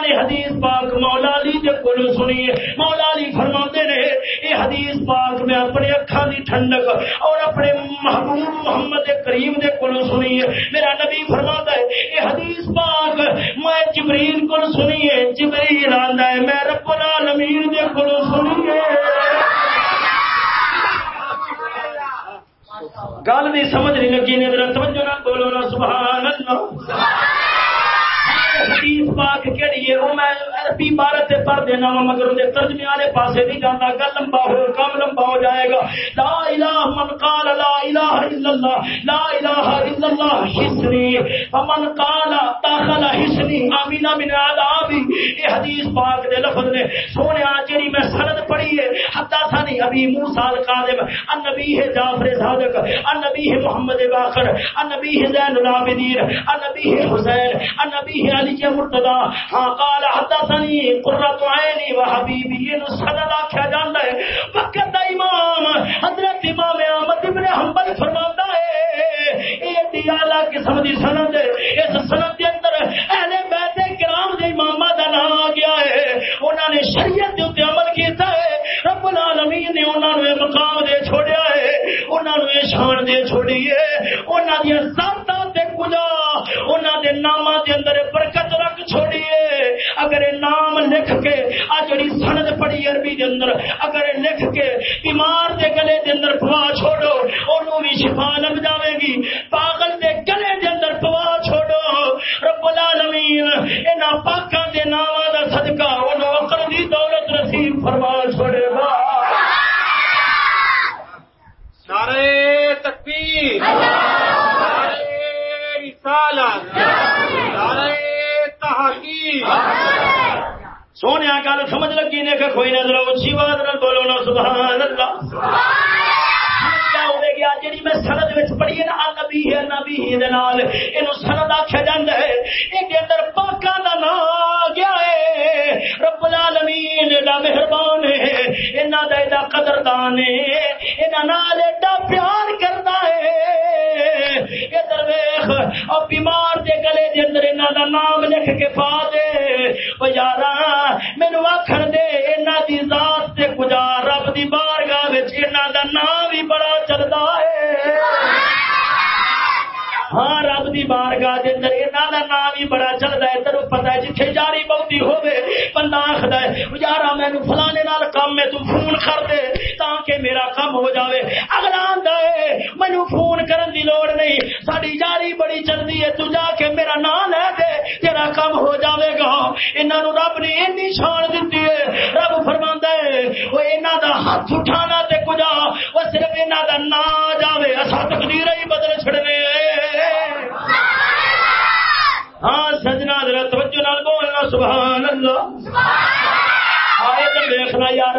S1: نے حدیث پاک مولا علی دے کولوں سنی ہے مولا علی فرماندے نے یہ حدیث پاک میں اپنے اکھاں دی ٹھنڈک اور اپنے محبوب محمد کریم دے کولوں سنی ہے میرا نبی فرماتا ہے یہ حدیث پاک میں جبریل کو سنی ہے جبریل آندا ہے، میں رب العالمین دے کولوں سنی ہے گل نہیں سمجھ نہیں لگی نے توجہ نہ بولو نا سبحان اللہ۔ حدیث پاک کیڑی ہے وہ میں عربی عبارت سے پڑھ دینا وا، مگر وہ ترجمے والے پاسے نہیں جانا گل لمبا ہو کم لمبا ہو جائے گا۔ لا الہ من قال لا الہ الا اللہ، لا الہ الا اللہ، حسنی۔ قال داخل حسنی امین من یہ حدیث پاک دے لفظ نے۔ جڑی میں سند پڑھی ہے حدثني القاذب جعفر صادق محمد علی مرتضی ہاں قال حدثني قرۃ عینی و حبیبی، یہ سند آکھیا جاندا ہے، وقت دا امام، حضرت امام احمد ابن حنبل فرماتا ہے، یہ دی اعلی قسم دی سند ہے۔ اس سند دے اندر اہل بیت کرام دے اماماں دا نام آ گیا ہے۔ انہاں نے شریعت دے عمل کیتا ہے۔ العالمین نے انہوں نے مقام دے چھوڑیا ہے انہوں نے شان دے چھوڑی ہے۔ انہوں نے ذاتاں تے کجا انہوں نے ناما دے اندر برکت رکھ چھوڑیے اگر نام لکھ کے آ جڑی سند پڑی عربی دے اندر، اگر لکھ کے بیمار دے گلے دے اندر پوا چھوڑو انہوں بھی شفا لگ جاوے گی۔ پاگل دے گلے دے اندر پوا چھوڑو۔ رب العالمین، انہاں پاکاں دے ناماں دا صدقہ انہوں عقل دی دولت نصیب فرما چھوڑے گا۔
S2: نعرہ تکبیر۔ نعرہ رسالت۔
S1: سونے گل سمجھ لگی نے کہ کوئی نظر اچھی بات نہ بولو نا سبحان اللہ جی میں پڑھی نا نبی ہے نبی ہے اندر نام گیا ہے؟ رب العالمین مہربان ہے انہوں کا ایڈا قدردان ہے۔ نال پیار کرتا ہے۔ ادھر ویخ اور بیمار دے گلے دے اندر دا نام لکھ کے پا دے۔ وہ یار مینو آخر دے انہوں دی ذات سے کجا رب دی بارگاہ انہوں دا نام بھی بڑا چلتا ہے۔ ہاں رب دی بارگاہ دے اندر انہاں دا نام بھی بڑا چلدا ہے۔ تینوں پتہ ہے جتھے جاری بہتی ہوے بندہ آکھدا ہے یارا، مینوں فلانے نال کام میں تو فون کر دے تاکہ میرا کام ہو جاوے۔ اگلا آندا ہے، مینوں لوڑ نہیں جاری بڑی چلدی ہے تو جا کے میرا نام لے دے تیرا کام ہو جاوے گا انہاں نو رب نے اتنی شان دتی ہے رب فرماندا ہے او انہاں دا ہاتھ اٹھانا تے کجا او صرف انہاں دا نام جاوے اسا تقدیر ہی بدل چھڑنے ہاں سجنا ذرا توجہ نال بولنا سبحان اللہ سبحان اللہ آئے تو دیکھنا یار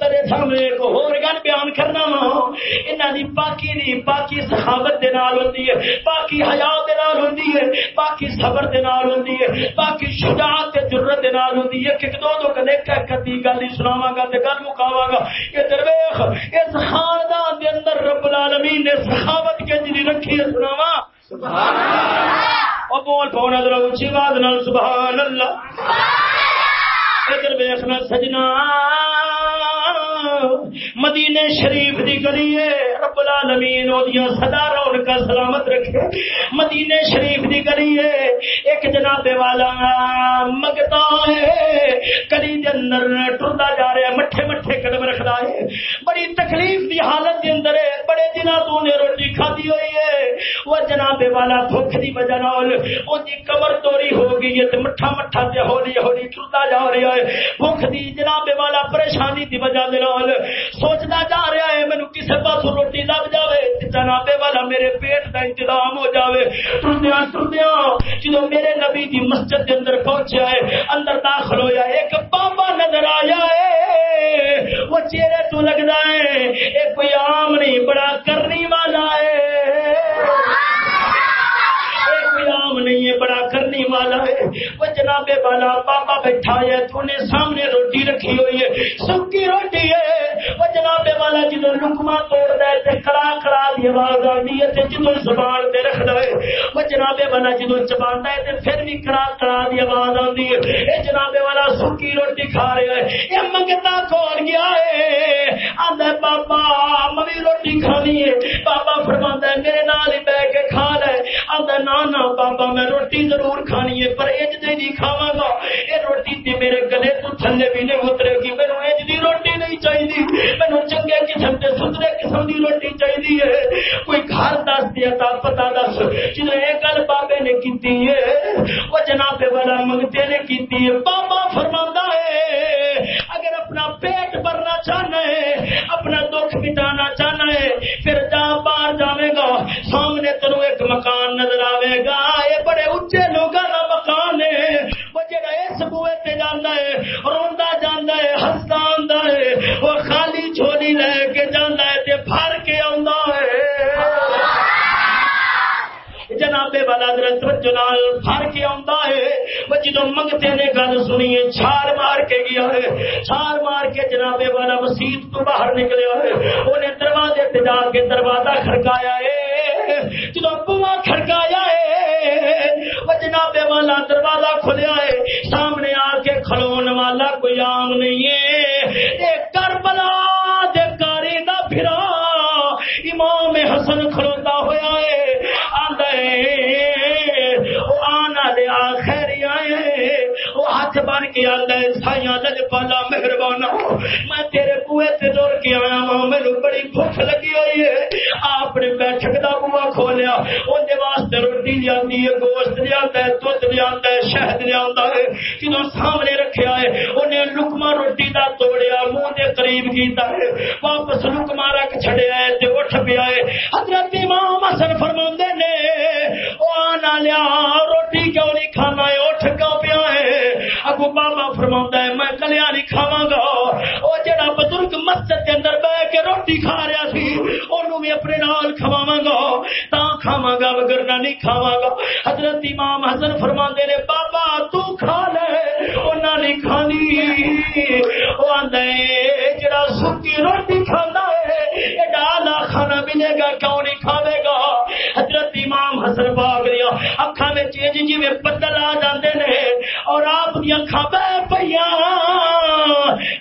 S1: تیرے سامنے ایک اور گل بیان کرنا وا دی پاکی دی پاکی سخاوت دے نال ہوندی ہے پاکی حیا دے نال ہوندی ہے پاکی صبر دے نال ہوندی ہے پاکی شجاعت تے جرأت دے نال ہوندی ہے۔ کہ دو دو کنے کہ کدی گل سناواں گا تے گل مکاواں گا یہ درویش اس خاندان دے اندر رب العالمین نے سخاوت کے جی رکھی ہے سناواں۔ سبحان اللہ۔ بول پاؤ ذرا اونچی آواز نال سبحان اللہ۔ ادھر ویخنا سجنا۔ مدینے شریف دی گلی رب العالمین اودیاں صدا رونق سلامت رکھے۔ مدینے شریف دی گلی ایک جناب والا مگتا ہے۔ گلی دے اندر ٹردا جا رہا ہے۔ مٹھے مٹھے قدم رکھدا ہے۔ بڑی تکلیف دی حالت دے اندر ہے۔ بڑے دنوں تو نے روٹی کھادی ہوئی ہے۔ وہ جناب والا بھوک دی وجہ نال کمر توڑی ہو گئی ہے۔ تے مٹھا مٹھا تے ہولی ہولی ٹردا جا رہا ہے۔ بھوک دی جناب والا پریشانی دی وجہ دے نال سوچتا جا رہا ہے مینو کسی پاس روٹی لگ جائے جنابے والا میرے پیٹ کا انتظام ہو جائے ٹردیا ٹردیا جدو میرے نبی دی مسجد کے اندر پہنچا ہے، اندر داخل ہوا ایک بابا نظر آیا ہے۔ وہ چہرے تو لگتا ہے یہ کوئی عام نہیں، بڑا کرنی والا ہے۔ نام نہیں ہے، بڑا کرنے والا ہے۔ وہ جناب والا پاپا بیٹھا ہے، تو نے سامنے روٹی رکھی ہوئی ہے سکی روٹی ہے۔ وہ جناب والا جدو لکما توڑ دے تے کڑا کڑا دی آواز آتی ہے تے جدو زبان تے رکھ دے وہ جناب والا جدو چباندا ہے تے پھر بھی کڑا کڑا دی آواز آتی ہے۔ اے جناب والا سکی روٹی کھا رہا ہے۔ یہ منگتا کون گیا ہے؟ آندا پاپا ممی روٹی کھانی ہے۔ پاپا فرماندا ہے، میرے نال ہی بیٹھ کے کھا لے۔ آندا نا نا بابا، میں روٹی ضرور کھانی ہے پر اج دے نہیں کھاواں گا۔ اے روٹی تے میرے گلے تو تھلے بھی نہیں اترے گی۔ مینوں اج دی روٹی نہیں چاہیے مینوں چنگے قسم تے دوسرے قسم کی روٹی چاہیے کوئی گھر دس دیا تا پتا دس۔ جنہیں یہ گل بابے نے کی وہ جناب والا منگتے نے کی بابا فرما ہے اگر اپنا پیٹ بھرنا چاہنا ہے اپنا دکھ مٹانا چاہنا ہے پھر جا باہر جائے گا۔ سامنے تینوں ایک مکان نظر آئے گا۔ یہ بڑے اچے لوگوں کا مکان ہے۔ وہ جڑا اس بوئے تے جانا ہے، روندا جانا ہے ہستا آندا ہے، وہ خالی چھوڑی لے کے جانا ہے تے بھر کے آندا ہے۔ جنابے والا حضرت جلال بھر کے آندا ہے۔ وہ جدو منگتے نے گل سنی ہے چھال مار کے گیا ہے۔ چھال مار کے جنابے والا مسیت تو باہر نکلیا ہے۔ انہیں دروازے تے جا کے دروازہ کھڑکایا ہے۔ جدو بوا کھڑکایا ہے کھلیا ہے۔ سامنے آ کے کھلون والا کوئی عام نہیں ہے۔ کربلا دے کاری دا پھرا۔ امام حسن کھلوتا ہوا ہے۔ ہاتھ بن کے آدھا سائیاں لج پالا مہربان میں تیرے بوئے کے آیا ہوں میرے بڑی بھوک لگی ہوئی ہے۔ آپ نے بیٹھک کا بوا کھولیا۔ اندر گوشت لیا دھد لیا شہد لیا جدو سامنے رکھا ہے، انہیں لکما روٹی کا توڑیا، منہ کے قریب کیتا ہے۔ واپس لکما رکھ چڑیا ہے اٹھ پیا ہے۔ حضرت امام حسن فرما نے وہ آنا لیا، روٹی کیوں نہیں کھانا ہے؟ اٹھ کیوں پیا ہے؟ اگو بابا فرما ہے، میں کلیا نہیں کھاوا گا وہ جڑا بزرگ مسجد کے اندر بہ کے روٹی کھا رہا سی انہوں بھی اپنے نال کھواوا گا تا کھاوا گا مگر نہ نہیں کھاوا گا۔ حضرت امام حسن فرما نے، بابا تو کھا لے، انہاں نے کھانی۔ وہ آدھے جڑا سکی روٹی کھانا ہے یہ کھانا ملے گا، کیوں نہیں کھاوے گا؟ حضرت امام حسن باغ لیا اکھا میں چیز جی میں بدل آ جاندے نے اور آپ دیا اکھا بہ پیا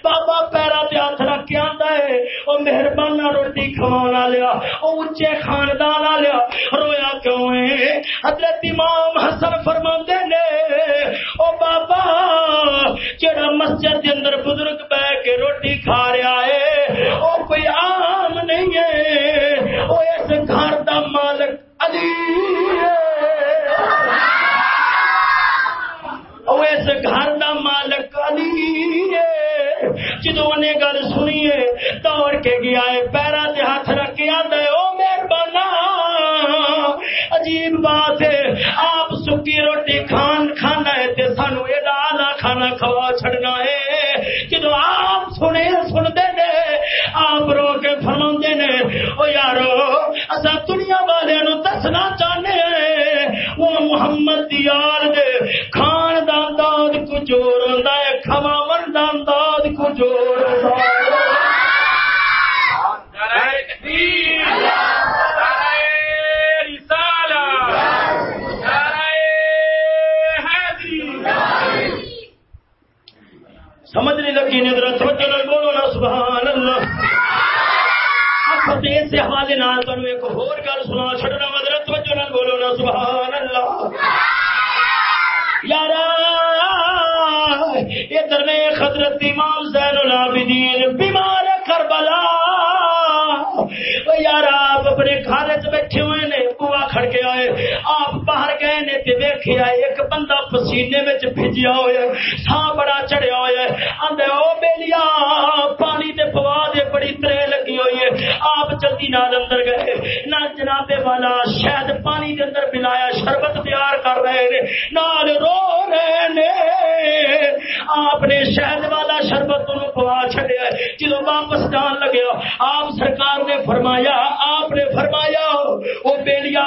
S1: بابا پیرا تے ہاتھ رکھ کے آندا ہے، او مہربانا روٹی کھوانا لیا او اونچے خاندان لیا رویا کیوں ہے؟ حضرت امام حسن فرماندے نے، او بابا جڑا مسجد دے اندر بزرگ بیٹھ کے روٹی کھا رہا ہے، او کوئی عام نہیں ہے۔ اس گھر دا مالک علی وہ اس گھر دا مالک علی جدو نے گل سنیے، دوڑ کے گیا ہے پیرا تے ہاتھ رکھ کے آدھے او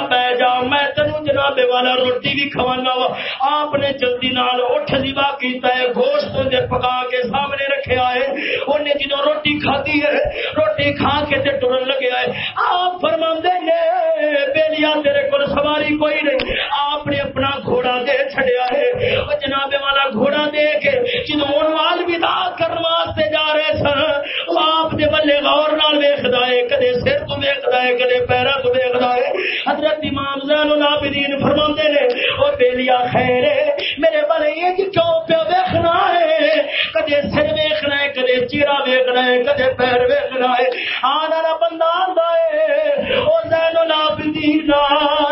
S1: بیلیا جا، میں تینوں جناب والا روٹی بھی کھوانا وا۔ آپ نے جلدی نال اٹھ دیوا کیتا ہے گوشت دے پکا کے سامنے رکھیا ہے انہیں جدو روٹی کھاتی ہے، روٹی کھا کے تے ٹرن لگیا ہے آپ فرما نے، بیلیاں تیرے کو سواری کوئی نہیں۔ العابدین فرماندے نے او بیلیا خیر میرے بلے یہ کہ کیوں پہ ویکھنا ہے، کدے سر ویکھنا ہے، کدے چی سیرا ہے، کدے پیر ویکنا ہے۔ آنا نا بندہ آندا ہے، او زین العابدین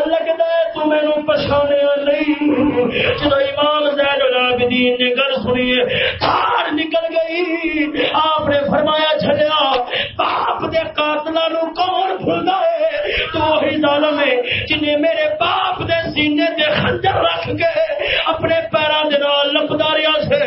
S1: لگدا ہے، تو مینوں پہچانیا نہیں۔ جدو امام زین العابدین نے گل سنی ہے تھار نکل گئی۔ آپ نے فرمایا چھلیا باپ دے قاتلاں نو کون بھولدا ہے؟ تو وہی ظالم ہے، جنہیں میرے باپ دے خنجر رکھ کے اپنے پیراں دے نال لپداریا سے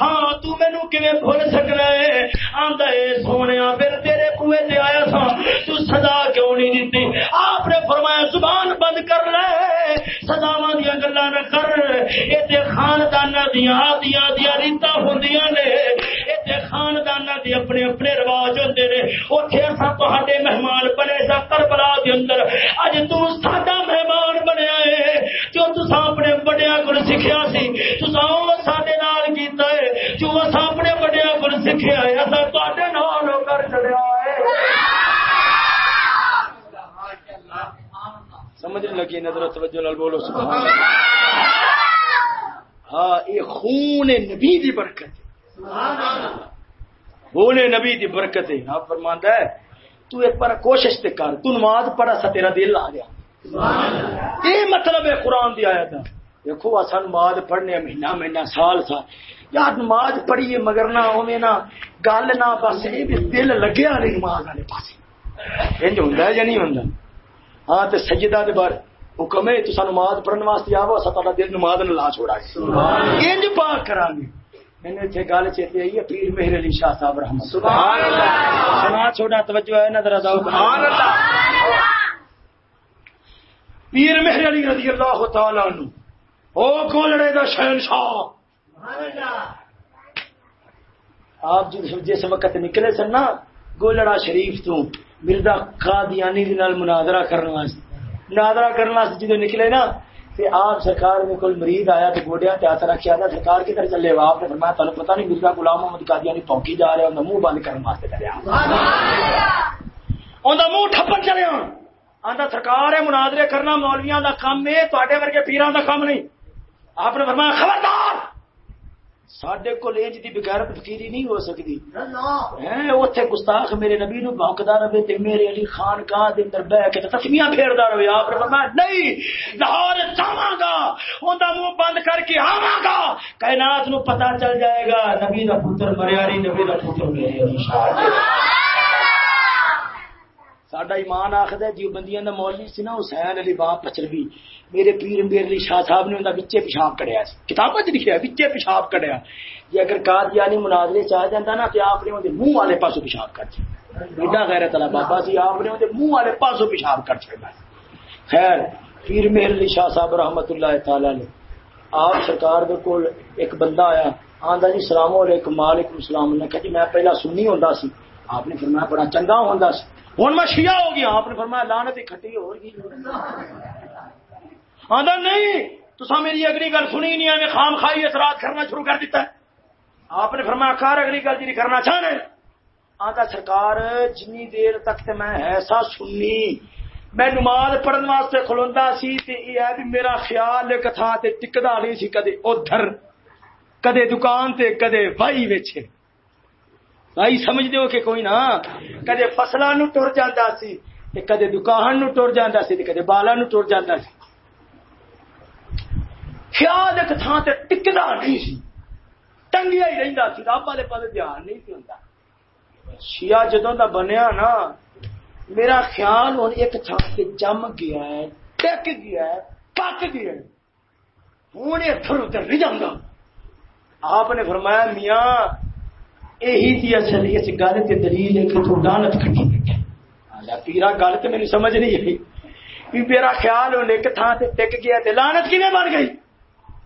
S1: ہاں تو مینوں کیویں بھول سکنا ہے؟ آندا اے سونیا، پھر تیرے کوے تے آیا تھا تو سزا کیوں نہیں دتی؟ آپ نے فرمایا، زبان بند کر لے، سزاواں دی گلاں نہ کر۔ اے تے خانداناں دیاں، آدیاں دیاں ریتاں ہوندیاں نے۔ اے تے خانداناں دی اپنے اپنے رواج ہوندے نے۔ اوتھے اساں تہاڈے مہمان بنے سا کربلا دے اندر۔ اج تو ساڈا نال کیتا ہے جو اپنے ہے نال کر ہے سمجھ نہیں لگی نظر توجہ نال بولو سبحان اللہ ہاں یہ خون نبی دی برکت خون نبی دی برکت ہے آپ فرماندا ہے تو ایک بار کوشش تے کر تو نماز پڑھا سا تیرا دل آ گیا یہ مطلب ہے قرآن دی آیت ہے دیکھو اسا نماز پڑھنے مہینہ مہینہ سال سال یار نماز پڑھیے مگر نہ اوویں نہ گل نہ بس یہ بھی دل لگیا نہیں نماز والے پاسے۔ انج ہوندا ہے یا نہیں ہوندا؟ ہاں تے سجدہ دے بار حکم ہے تسا نماز پڑھن واسطے آو اسا تہاڈا دل نماز نہ لا چھوڑا انج پاک کران گے میں اتنے گل چیتے آئی ہے پیر مہر علی شاہ صاحب رحمت سبحان اللہ۔ سنا چھوڑا توجہ ہے نظر سبحان اللہ۔ پیر مہر علی رضی اللہ تعالی عنہ۔ او گولڑے دا شہنشاہ۔ آپ جس وقت نکلے سن نا، گولڑا شریف تو مرزا قادیانی دے نال مناظرہ کرنے واسطے۔ مناظرہ کرنے واسطے جدو نکلے نا، تے آپ سرکار میں کوئی مریض آیا تو گوڈیا تے ہاتھ رکھیا تھا سرکار کی طرف چلے آپ نے فرمایا تانوں پتہ نہیں مرزا غلام محمد قادیانی پونکی جا رہا ہے منہ بند کرنے واسطے کریا اوندا منہ ٹھپن چلیا آندا سرکار ہے، مناظرے کرنا مولویاں دا کام ہے تواڈے ورگے پیراں دا کام نہیں۔ آپ نے فرمایا خبردار! سڈے کو انج دی بغیرت فقیری نہیں ہو سکتی۔ اوتھے گستاخ میرے نبی نو بھونکدا رہے تے میرے علی خان گاہ دے اندر بیٹھ کے تسمیاں پھیردا رہے۔ آپ نے فرمایا نہیں لاہور جاواں گا اوندا منہ بند کر کے آواں گا۔ کائنات نو پتہ چل جائے گا نبی دا پتر مریا نہیں نبی دا پتر شاہ ساڈا ایمان آخد ہے جی بندیاں دا مولوی سی نا حسین علی باپ پچروی میرے پیر میر علی شاہ صاحب نے انہاں وچے پیشاب کڈیا سی۔ کتاباں وچ لکھیا وچے پیشاب کڈیا جے اگر قادیانی مناظرے چاہ جاندا نا تے آپ نے اون منہ والے پاسوں پیشاب کر چھڈیا ایڈا غیرت والا بابا سی، آپ نے اون منہ والے پاسوں پیشاب کر چھڈیا خیر، پیر میر علی شاہ صاحب رحمت اللہ تعالی علیہ، آپ سرکار دے کول ایک بندہ آیا، آندا جی السلام علیکم، وعلیکم السلام. نے کہا جی میں پہلا سنی ہوندا سی۔ آپ نے فرمایا، بڑا چنگا ہوندا سی۔ ہوں میں شیعہ ہو گیا، آپ نے فرمایا لانت کھٹی ہو گئی۔ آدھا نہیں تو میری اگلی گل سنی نہیں ہے خام خائی اثرات کرنا شروع کر دیتا ہے۔ آپ نے فرمایا، کار اگلی گل جی کرنا چاہنے آتا سرکار، جنی دیر تک تے میں ایسا سننی میں نماز پڑھن واسطے کھلوندا سی تے یہ ہے بھی میرا خیال ایک تھا تے ٹکدا نہیں سی کدے ادھر، کدے دکان تے، کدے وائی وچ۔ بھائی، سمجھ دیو کہ کوئی نہ، کدے فصلوں نو ٹر جاتا سی، تے کدے دکان نو ٹر جاتا سی، تے کدے بالا نو ٹر جاتا سی۔ خیال ایک تھان تے ٹکدا نہیں سی ٹنگیا ہی رہندا سی رب والے پاسے دھیان نہیں سی ہوندا شیعہ جدوں دا بنیا نا میرا خیال ہن ایک تھان تے جم گیا ہے ٹک گیا ہے پک گیا ہے ہوں یہ ادھر ادھر نہیں جانا آپ نے فرمایا میاں یہی تھی اصل اس گل سے دلیل ہے کہ تو لانت کٹی بیٹھا پیرا گل تو میری سمجھ نہیں آئی میرا خیال ہونے ایک تھان سے ٹک گیا تے لانت کیویں بن گئی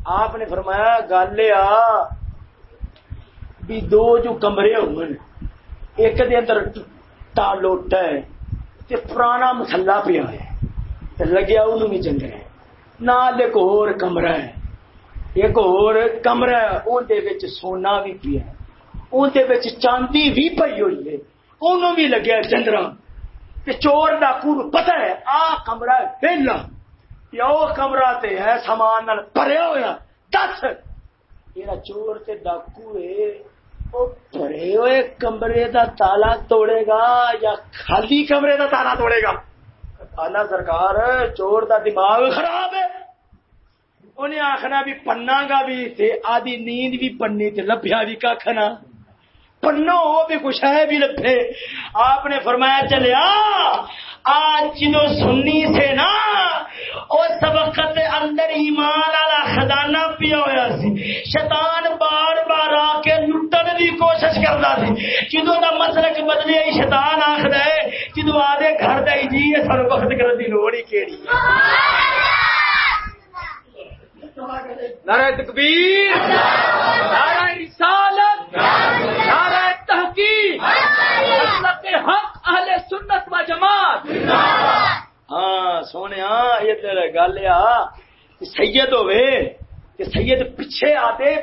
S1: آپ نے فرمایا، گل آ بھی دو جو کمرے ہون ایک دے اندر ٹا ہے تے پرانا مسلا پیا ہے تے لگیا انہوں بھی جنگ ہے نال ایک اور کمرہ ہے، ایک اور کمرہ ہے، اون دے وچ سونا بھی پیا ہے چاندی بھی پی ہوئی ہے۔ انہوں بھی لگیا چندرا۔ چور ڈاکو پتا ہے، آ کمرہ ویلا۔ یا وہ کمرہ تے ہے سامان بھریا ہوا دس! یہ چور تے ڈاکو ہے بڑے ہوئے کمرے دا تالا توڑے گا یا خالی کمرے دا تالا توڑے گا؟ آنا سرکار چور دا دماغ خراب ہے۔ انہیں آخنا بھی پنا گا بھی تے آدھی نیند بھی پنی تے لبیا بھی کھنا پنو ہو بھی کچھ ہے بھی لبے آپ نے فرمایا چلیا آج جنو سنی سے نا اس وقت اندر ایمان والا خزانہ پیا ہوا سی۔ شیطان بار بار آ کے لٹن کی کوشش کرتا سی۔ جدو کا مسلک بدلے شیطان آخر ہے جدو آدھے گھر دے جی سر وقت کرنے کی لوڑ ہی کہڑی
S2: نعرہ تکبیر، نعرہ رسالت نعرہ تحقیق حق اہل سنت و جماعت۔
S1: ہاں سونے یہ تیرا گل آ سید ہوے کہ سید پیچھے آتے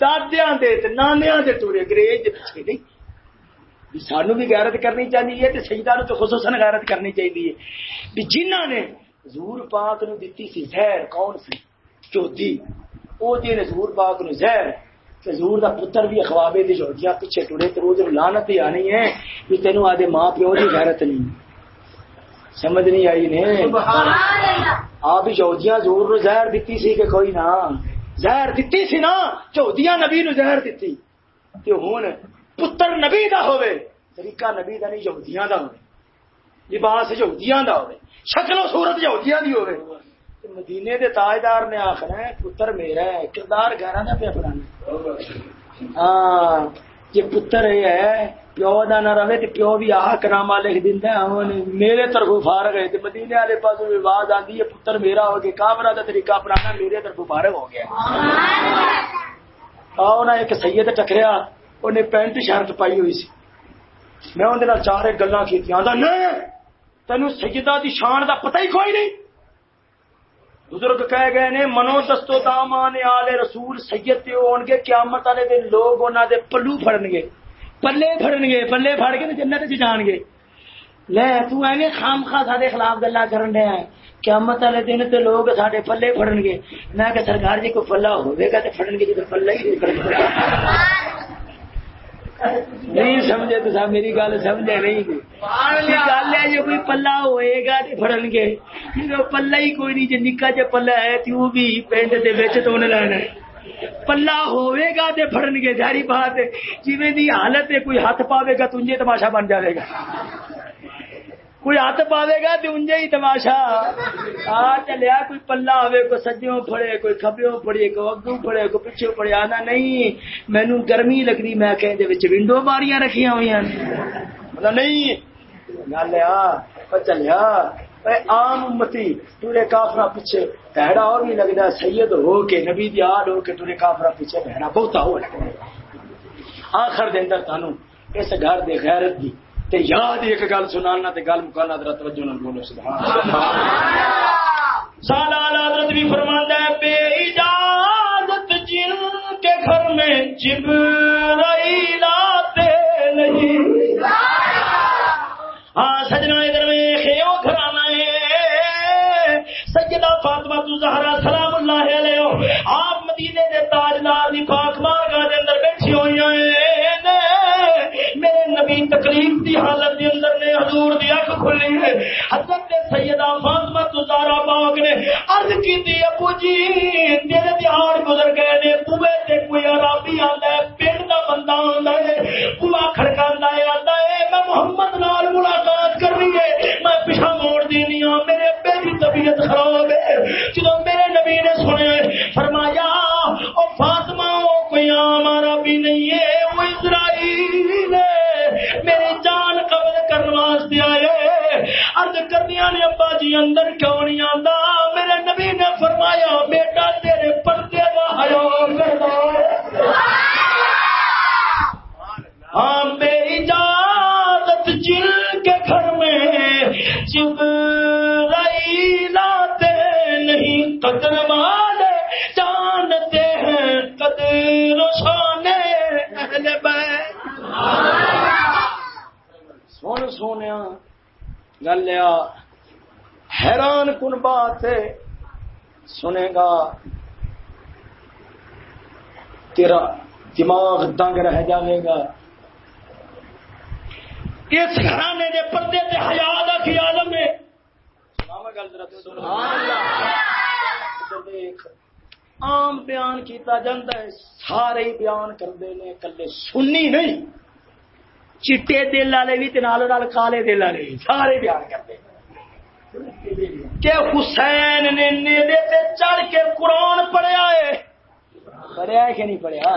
S1: دادیاں دے تے نانیاں دے ٹورے انگریز دے پیچھے نہیں۔ بھی سانو بھی غیرت کرنی چاہیے تے سیداں نو تو خصوصاً غیرت کرنی چاہیے۔ بھی جنہاں نے حضور پاک نو دتی سی زہر کون سی؟ چوتھی او دے حضور پاک نو زہر حضور دا پتر بھی اخوابے دی جوڑیاں پیچھے ٹورے تے روز لعنت ہی آنی ہے کہ تینو آدے ماں پیو دی غیرت نہیں۔ سمجھ نہیں آئی نے۔ آپ یہودیاں زور نو زہر دیتی سی کہ کوئی نہ۔ زہر دیتی سی نا چودیاں نبی نو زہر دیتی۔ تے ہن پتر نبی دا ہوے طریقہ نبی دا نہیں یہودیاں دا ہوے لباس یہودیاں دا ہوے شکل و صورت یہودیاں دی ہوے تے مدینے دے تاجدار نے ہے پتر میرا ہے کردار گھراں دا پیا بنانا ہاں۔ جی پتر ہے پیو دا نہ رہے تے پیو بھی آ کرامہ لکھ دیندا ہے ہن میرے طرف فارغ ہے مدینے والے پاسوں آواز آندی ہے، پتر میرا ہو کے کامرا دا طریقہ اپنانا، میرے طرف فارغ ہو گیا۔ آؤ ایک سید ٹکریا، انہیں پینٹ شرٹ پائی ہوئی سی۔ میں اندر چار ایک گلا کی تین سیدہ دی شان دا پتہ ہی کوئی نہیں۔ بزرگ کہہ گئے نے، منو دستو دامان آلے رسول سید تے ہون گے، قیامت والے دن لوگ انہاں دے پلو پھڑن گے۔ پلے پھڑن گے، پلے پھڑ کے جنت چ جان گے۔ لے، تو ایویں خام خواہ سارے خلاف گلا کرن دے دیا قیامت والے دن تے لوگ سارے پلے پھڑن گے۔ میں کہ سرکار جی کو پلا ہوے گا تے پھڑن گے جے پلا ہی نہیں پھڑن گے۔ نہیں سمجھے تو صاحب میری گل سمجھے نہیں۔ گل ہے جو کوئی پلا ہوئے گا تے پھڑن گے۔ پلا ہی کوئی نہیں جے نکا جے پلا ہے تو بھی پنڈ دے وچ تو لینا پلا ہوئے گا تے پھڑن گے ظاہری بات ہے۔ دی حالت ہے کوئی ہاتھ پاوے گا تنجے تماشا بن جاوے گا۔ کوئی ہاتھ پاوے گا تو انجے ہی تماشا۔ آ، چلیا، کوئی پلا ہوئے کوئی سجیوں پھڑے، کوئی کھبیوں پھڑے کوئی اگوں پھڑے، کوئی پیچھے پھڑے، آنا نہیں۔ مینو گرمی لگتی میں کہ ونڈو باریاں رکھیاں ہوئی مطلب نہیں۔ گل آ چلیا۔ عام امتی، تورے کافرا پیچھے بہڑا اور بھی لگتا سید ہو کے، نبی دی آل ہو کے تورے کافرا پیچھے بہڑا بہتا ہو آخر دن تک تانوں اس گھر دے غیرت دی تے یاد ایک گل سنانا تے گل مکانا ذرا توجہ نال بولو سبحان سالال حضرت بھی فرماندا ہے بے اجازت جن کے گھر میں جبرائیل آتے نہیں۔ ہاں سجنا ادھر میں خیو گھرانا ہے۔ سیدہ فاطمہ زہرا سلام اللہ علیہ۔ آپ مدینے دے تاجدار دی پاک مارگاہ دے اندر بیٹھی ہوئی ہیں۔ تکلیف دی حالت دے اندر نے حضور دی اکھ کھلی ہے۔ حضرت سیدہ فاطمہ زہرا پاک نے عرض کیتی ابو جی تیرے دیہاڑ گزر گئے نے، بوے تے کوئی عربی آندا ہے پنڈ دا بندہ آندا ہے بوا کھڑکاندا ہے، آندا ہے، میں محمد نال ملاقات کرنی ہے۔ میں پیچھے موڑ دینی ہاں میرے ابے طبیعت خراب ہے۔ جدوں میرے نبی نے سنیا فرمایا، او فاطمہ او کوئی عام نہیں ہے، وہ اسرائیل ہے۔ میری جان قبض کرنے واسطے آئے ارد کردیا نے ابا جی اندر کیوں نہیں آتا میرے نبی نے فرمایا، بیٹا تیرے پردے کا حیا کر۔ کن بات ہے سنے گا۔ تیرا دماغ دنگ رہ جائے گا۔ اس گھرانے کے پردے تے حیا دا خیال میں عام بیان کیتا جاتا ہے۔ سارے ہی بیان کرتے ہیں کلے سنی نہیں۔ چٹے دل والے بھی نال نال کالے دل والے بھی سارے بیان کرتے ہیں کہ حسین نے نیلے تے چڑھ کے قرآن پڑھیا ہے۔ پڑھیا ہے کہ نہیں پڑھیا؟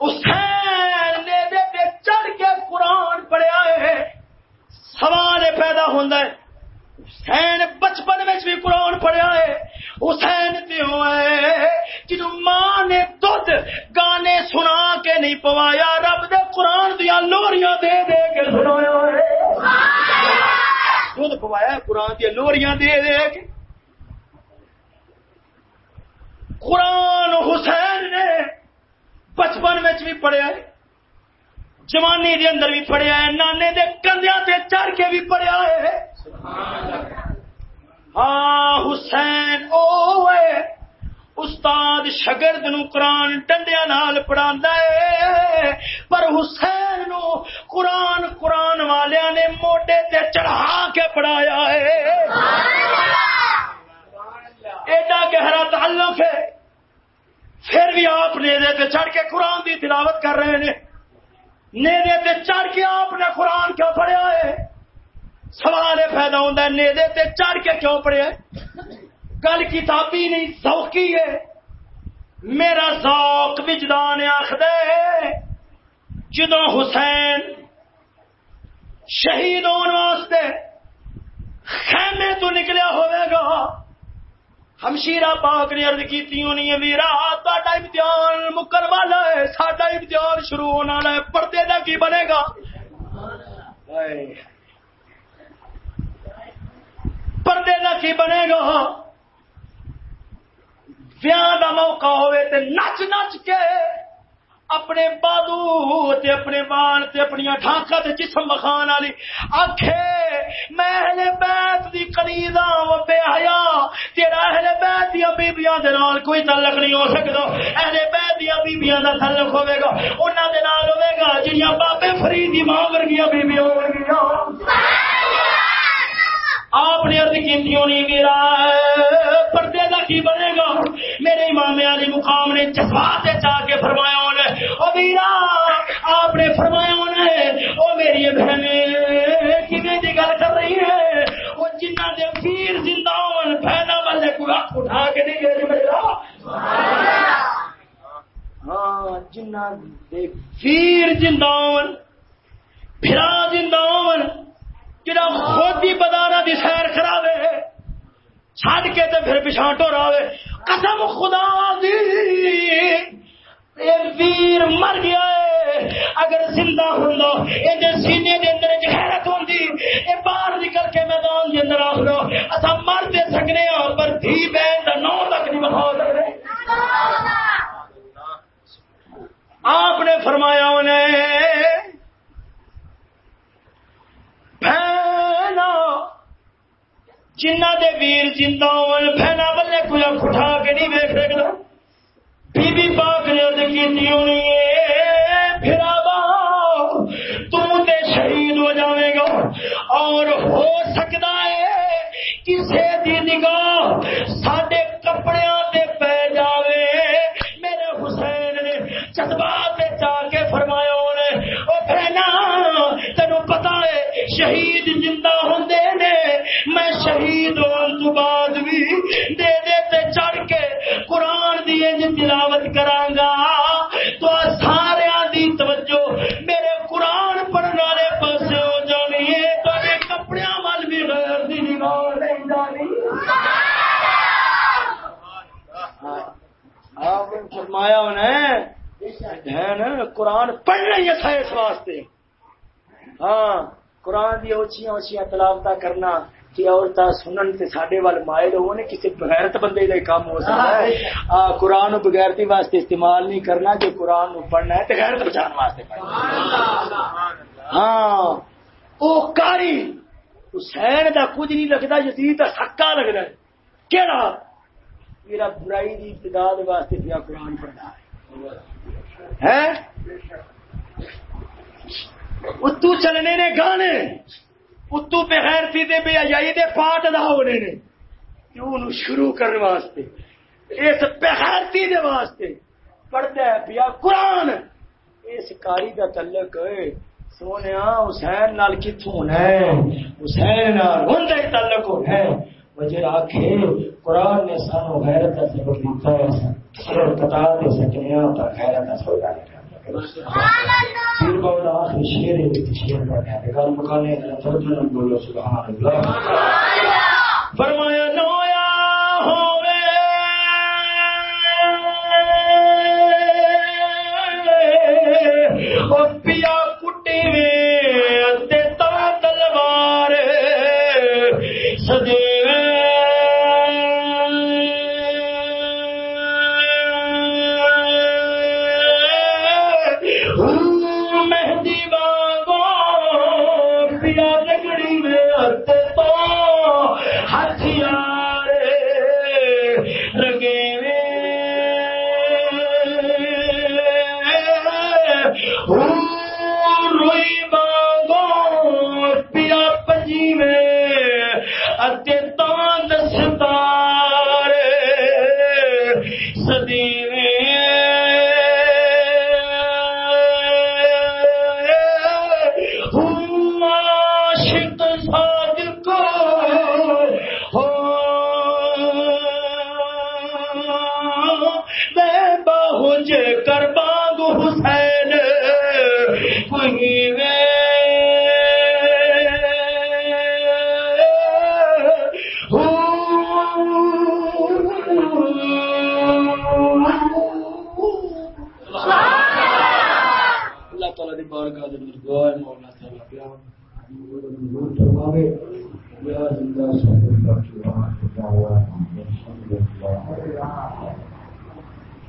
S1: حسین نیلے تے چڑھ کے قرآن پڑھیا ہے۔ سوال پیدا ہوتا ہے، حسین بچپن میں بھی قرآن پڑھیا ہے۔ حسین تیوں ہے جنہوں ماں نے دودھ گانے سنا کے نہیں پوایا، رب دے قرآن دیا لوریاں دے دے کے سنایا ہے۔ دھد پوایا قرآن دیا لوریاں دے دے کے۔ قرآن حسین نے بچپن میں بھی پڑھیا ہے جوانی دے اندر بھی پڑھیا ہے نانے دے کندیا سے چڑھ کے بھی پڑھیا ہے۔ ہاں حسین او ہے استاد شگرد نو قرآن ڈنڈیا نال پڑھا ہے پر حسین نو قرآن قرآن والیا نے موڈے تے چڑھا کے پڑھایا ہے ایڈا گہرا تعلق ہے پھر بھی آپ نیزے تے چڑھ کے قرآن دی تلاوت کر رہے ہیں نیزے تے چڑھ کے آپ نے قرآن کیوں پڑھیا ہے سوال پیدا ہوتا ہے نیزے تے چڑھ کے کیوں پڑھیا ہے گل کتابی نہیں ذوقی ہے۔ میرا ذوق وجدان آخد جدو حسین شہید ہونے واسطے خیمے تو نکلیا ہوئے گا ہمشیرا پاک نے ارد کی ہونی ہے، میرا تا امتحان مکر والا ہے، ساڈا امتحان شروع ہونا ہے، پردے کا کی بنے گا؟ پردے کا کی بنے گا؟ ویاہ کا موقع ہوئے تے نچ نچ کے اپنے بادو تے اپنے بال تے اپنی ڈھانکا تے جسم مخان والی آخے میں اہل بیت دی قریدا و بے حیا، تیرا اہل بیت دی بیبییاں دے نال کوئی تعلق نہیں ہو سکدا اہل بیت دی بیبییاں دا تعلق ہوے گا، انہاں دے نال ہوے گا، جڑیاں بابے فرید دی ماں ورگیاں بیبییاں ورگیاں آپ نے ارد کی ہونی میرا، پردے کا کی بنے گا؟ میرے امام علی مقام نے جذبات چاہ کے فرمایا انہیں، او میرا، آپ نے فرمایا انہیں، او میری بہنیں کبھی کی گل کر رہی ہے وہ جنہ دے پیر زندہ ہون بہنا والے کو ہاتھ اٹھا کے نہیں گئے میرا؟ ہاں جنہ دے پیر زندہ ہون پھرا زندہ ہون جڑا خود ہی بدارا دی سیر کراوے چھڈ کے تے پھر پچھا ٹوراوے۔ قسم خدا دی ویر مر گیا ہے۔ اگر زندہ اے دے سینے دے اندر غیرت ہوندی اے باہر نکل کے میدان دے اندر آخرو اسا مر دے سکنے ہاں پر دھی بہن دا نو تک نہیں بخا سکتے آپ نے فرمایا انہیں بہنا جنہ دے ویر زندہ ہون بہنا بلے کوئی اکھ کے نہیں ویکھ سکدا۔ بی بی پاک نے عرض کیتی ہونی ہے پھر آبا تم تے شہید ہو جاوے گا۔ اور ہو سکتا ہے کسے دی نگاہ ساڈے کپڑیاں تے پہ جاوے۔ میرے حسین نے جذبات چاہ کے فرمایا انہیں او بہنا تینوں پتا ہے شہید زندہ ہوندے شہید ہون تو بعد بھی دے دے تے چڑھ کے قرآن دی انج تلاوت کراں گا۔ تو سارے دی توجہ میرے قرآن پڑھن والے پاسے ہو جانی ہے تو کپڑیاں وال بھی غیر دی نگاہ نہیں جانی۔ ہاں، ہاں، آپ نے فرمایا انہیں قرآن پڑھنا ہی تھا اس واسطے۔ ہاں قرآن دی اچھی اچھی تلاوت کرنا۔ کہ عورت سنن تے ساڈے وال مائل ہونے کسی بغیرت بندے کا کام ہو سکتا ہے۔ آ قرآن نو بغیرتی واسطے استعمال نہیں کرنا جو قرآن نو پڑھنا ہے تے غیرت بچان واسطے پڑھنا ہاں۔ او کاری حسین دا کچھ نہیں لگتا یزید دا سکا لگتا ہے۔ کیڑا؟ میرا برائی دی ابتدا واسطے پیا قرآن پڑھنا ہے۔ ہے؟ اتو چلنے نے گانے۔ اتو پہ خیر تھی دے بے آئی دے پاٹ دا ہونے نے۔ کیوں شروع کرنے واسطے؟ اس پہ بغیرتی دے واسطے۔ پڑھتا ہے پیا قرآن۔ اس کاری دا تعلق سونے حسین نال کتوں ہے۔ حسین ہوں تعلق ہے۔ وجہ آخے قرآن نے سانو غیرت کا سبق دیتا ہے۔ سر کتا دے سکنے پر غیرت کا سودا پھر بہت آخر پڑھنا ہے مکانے اللہ. فرمایا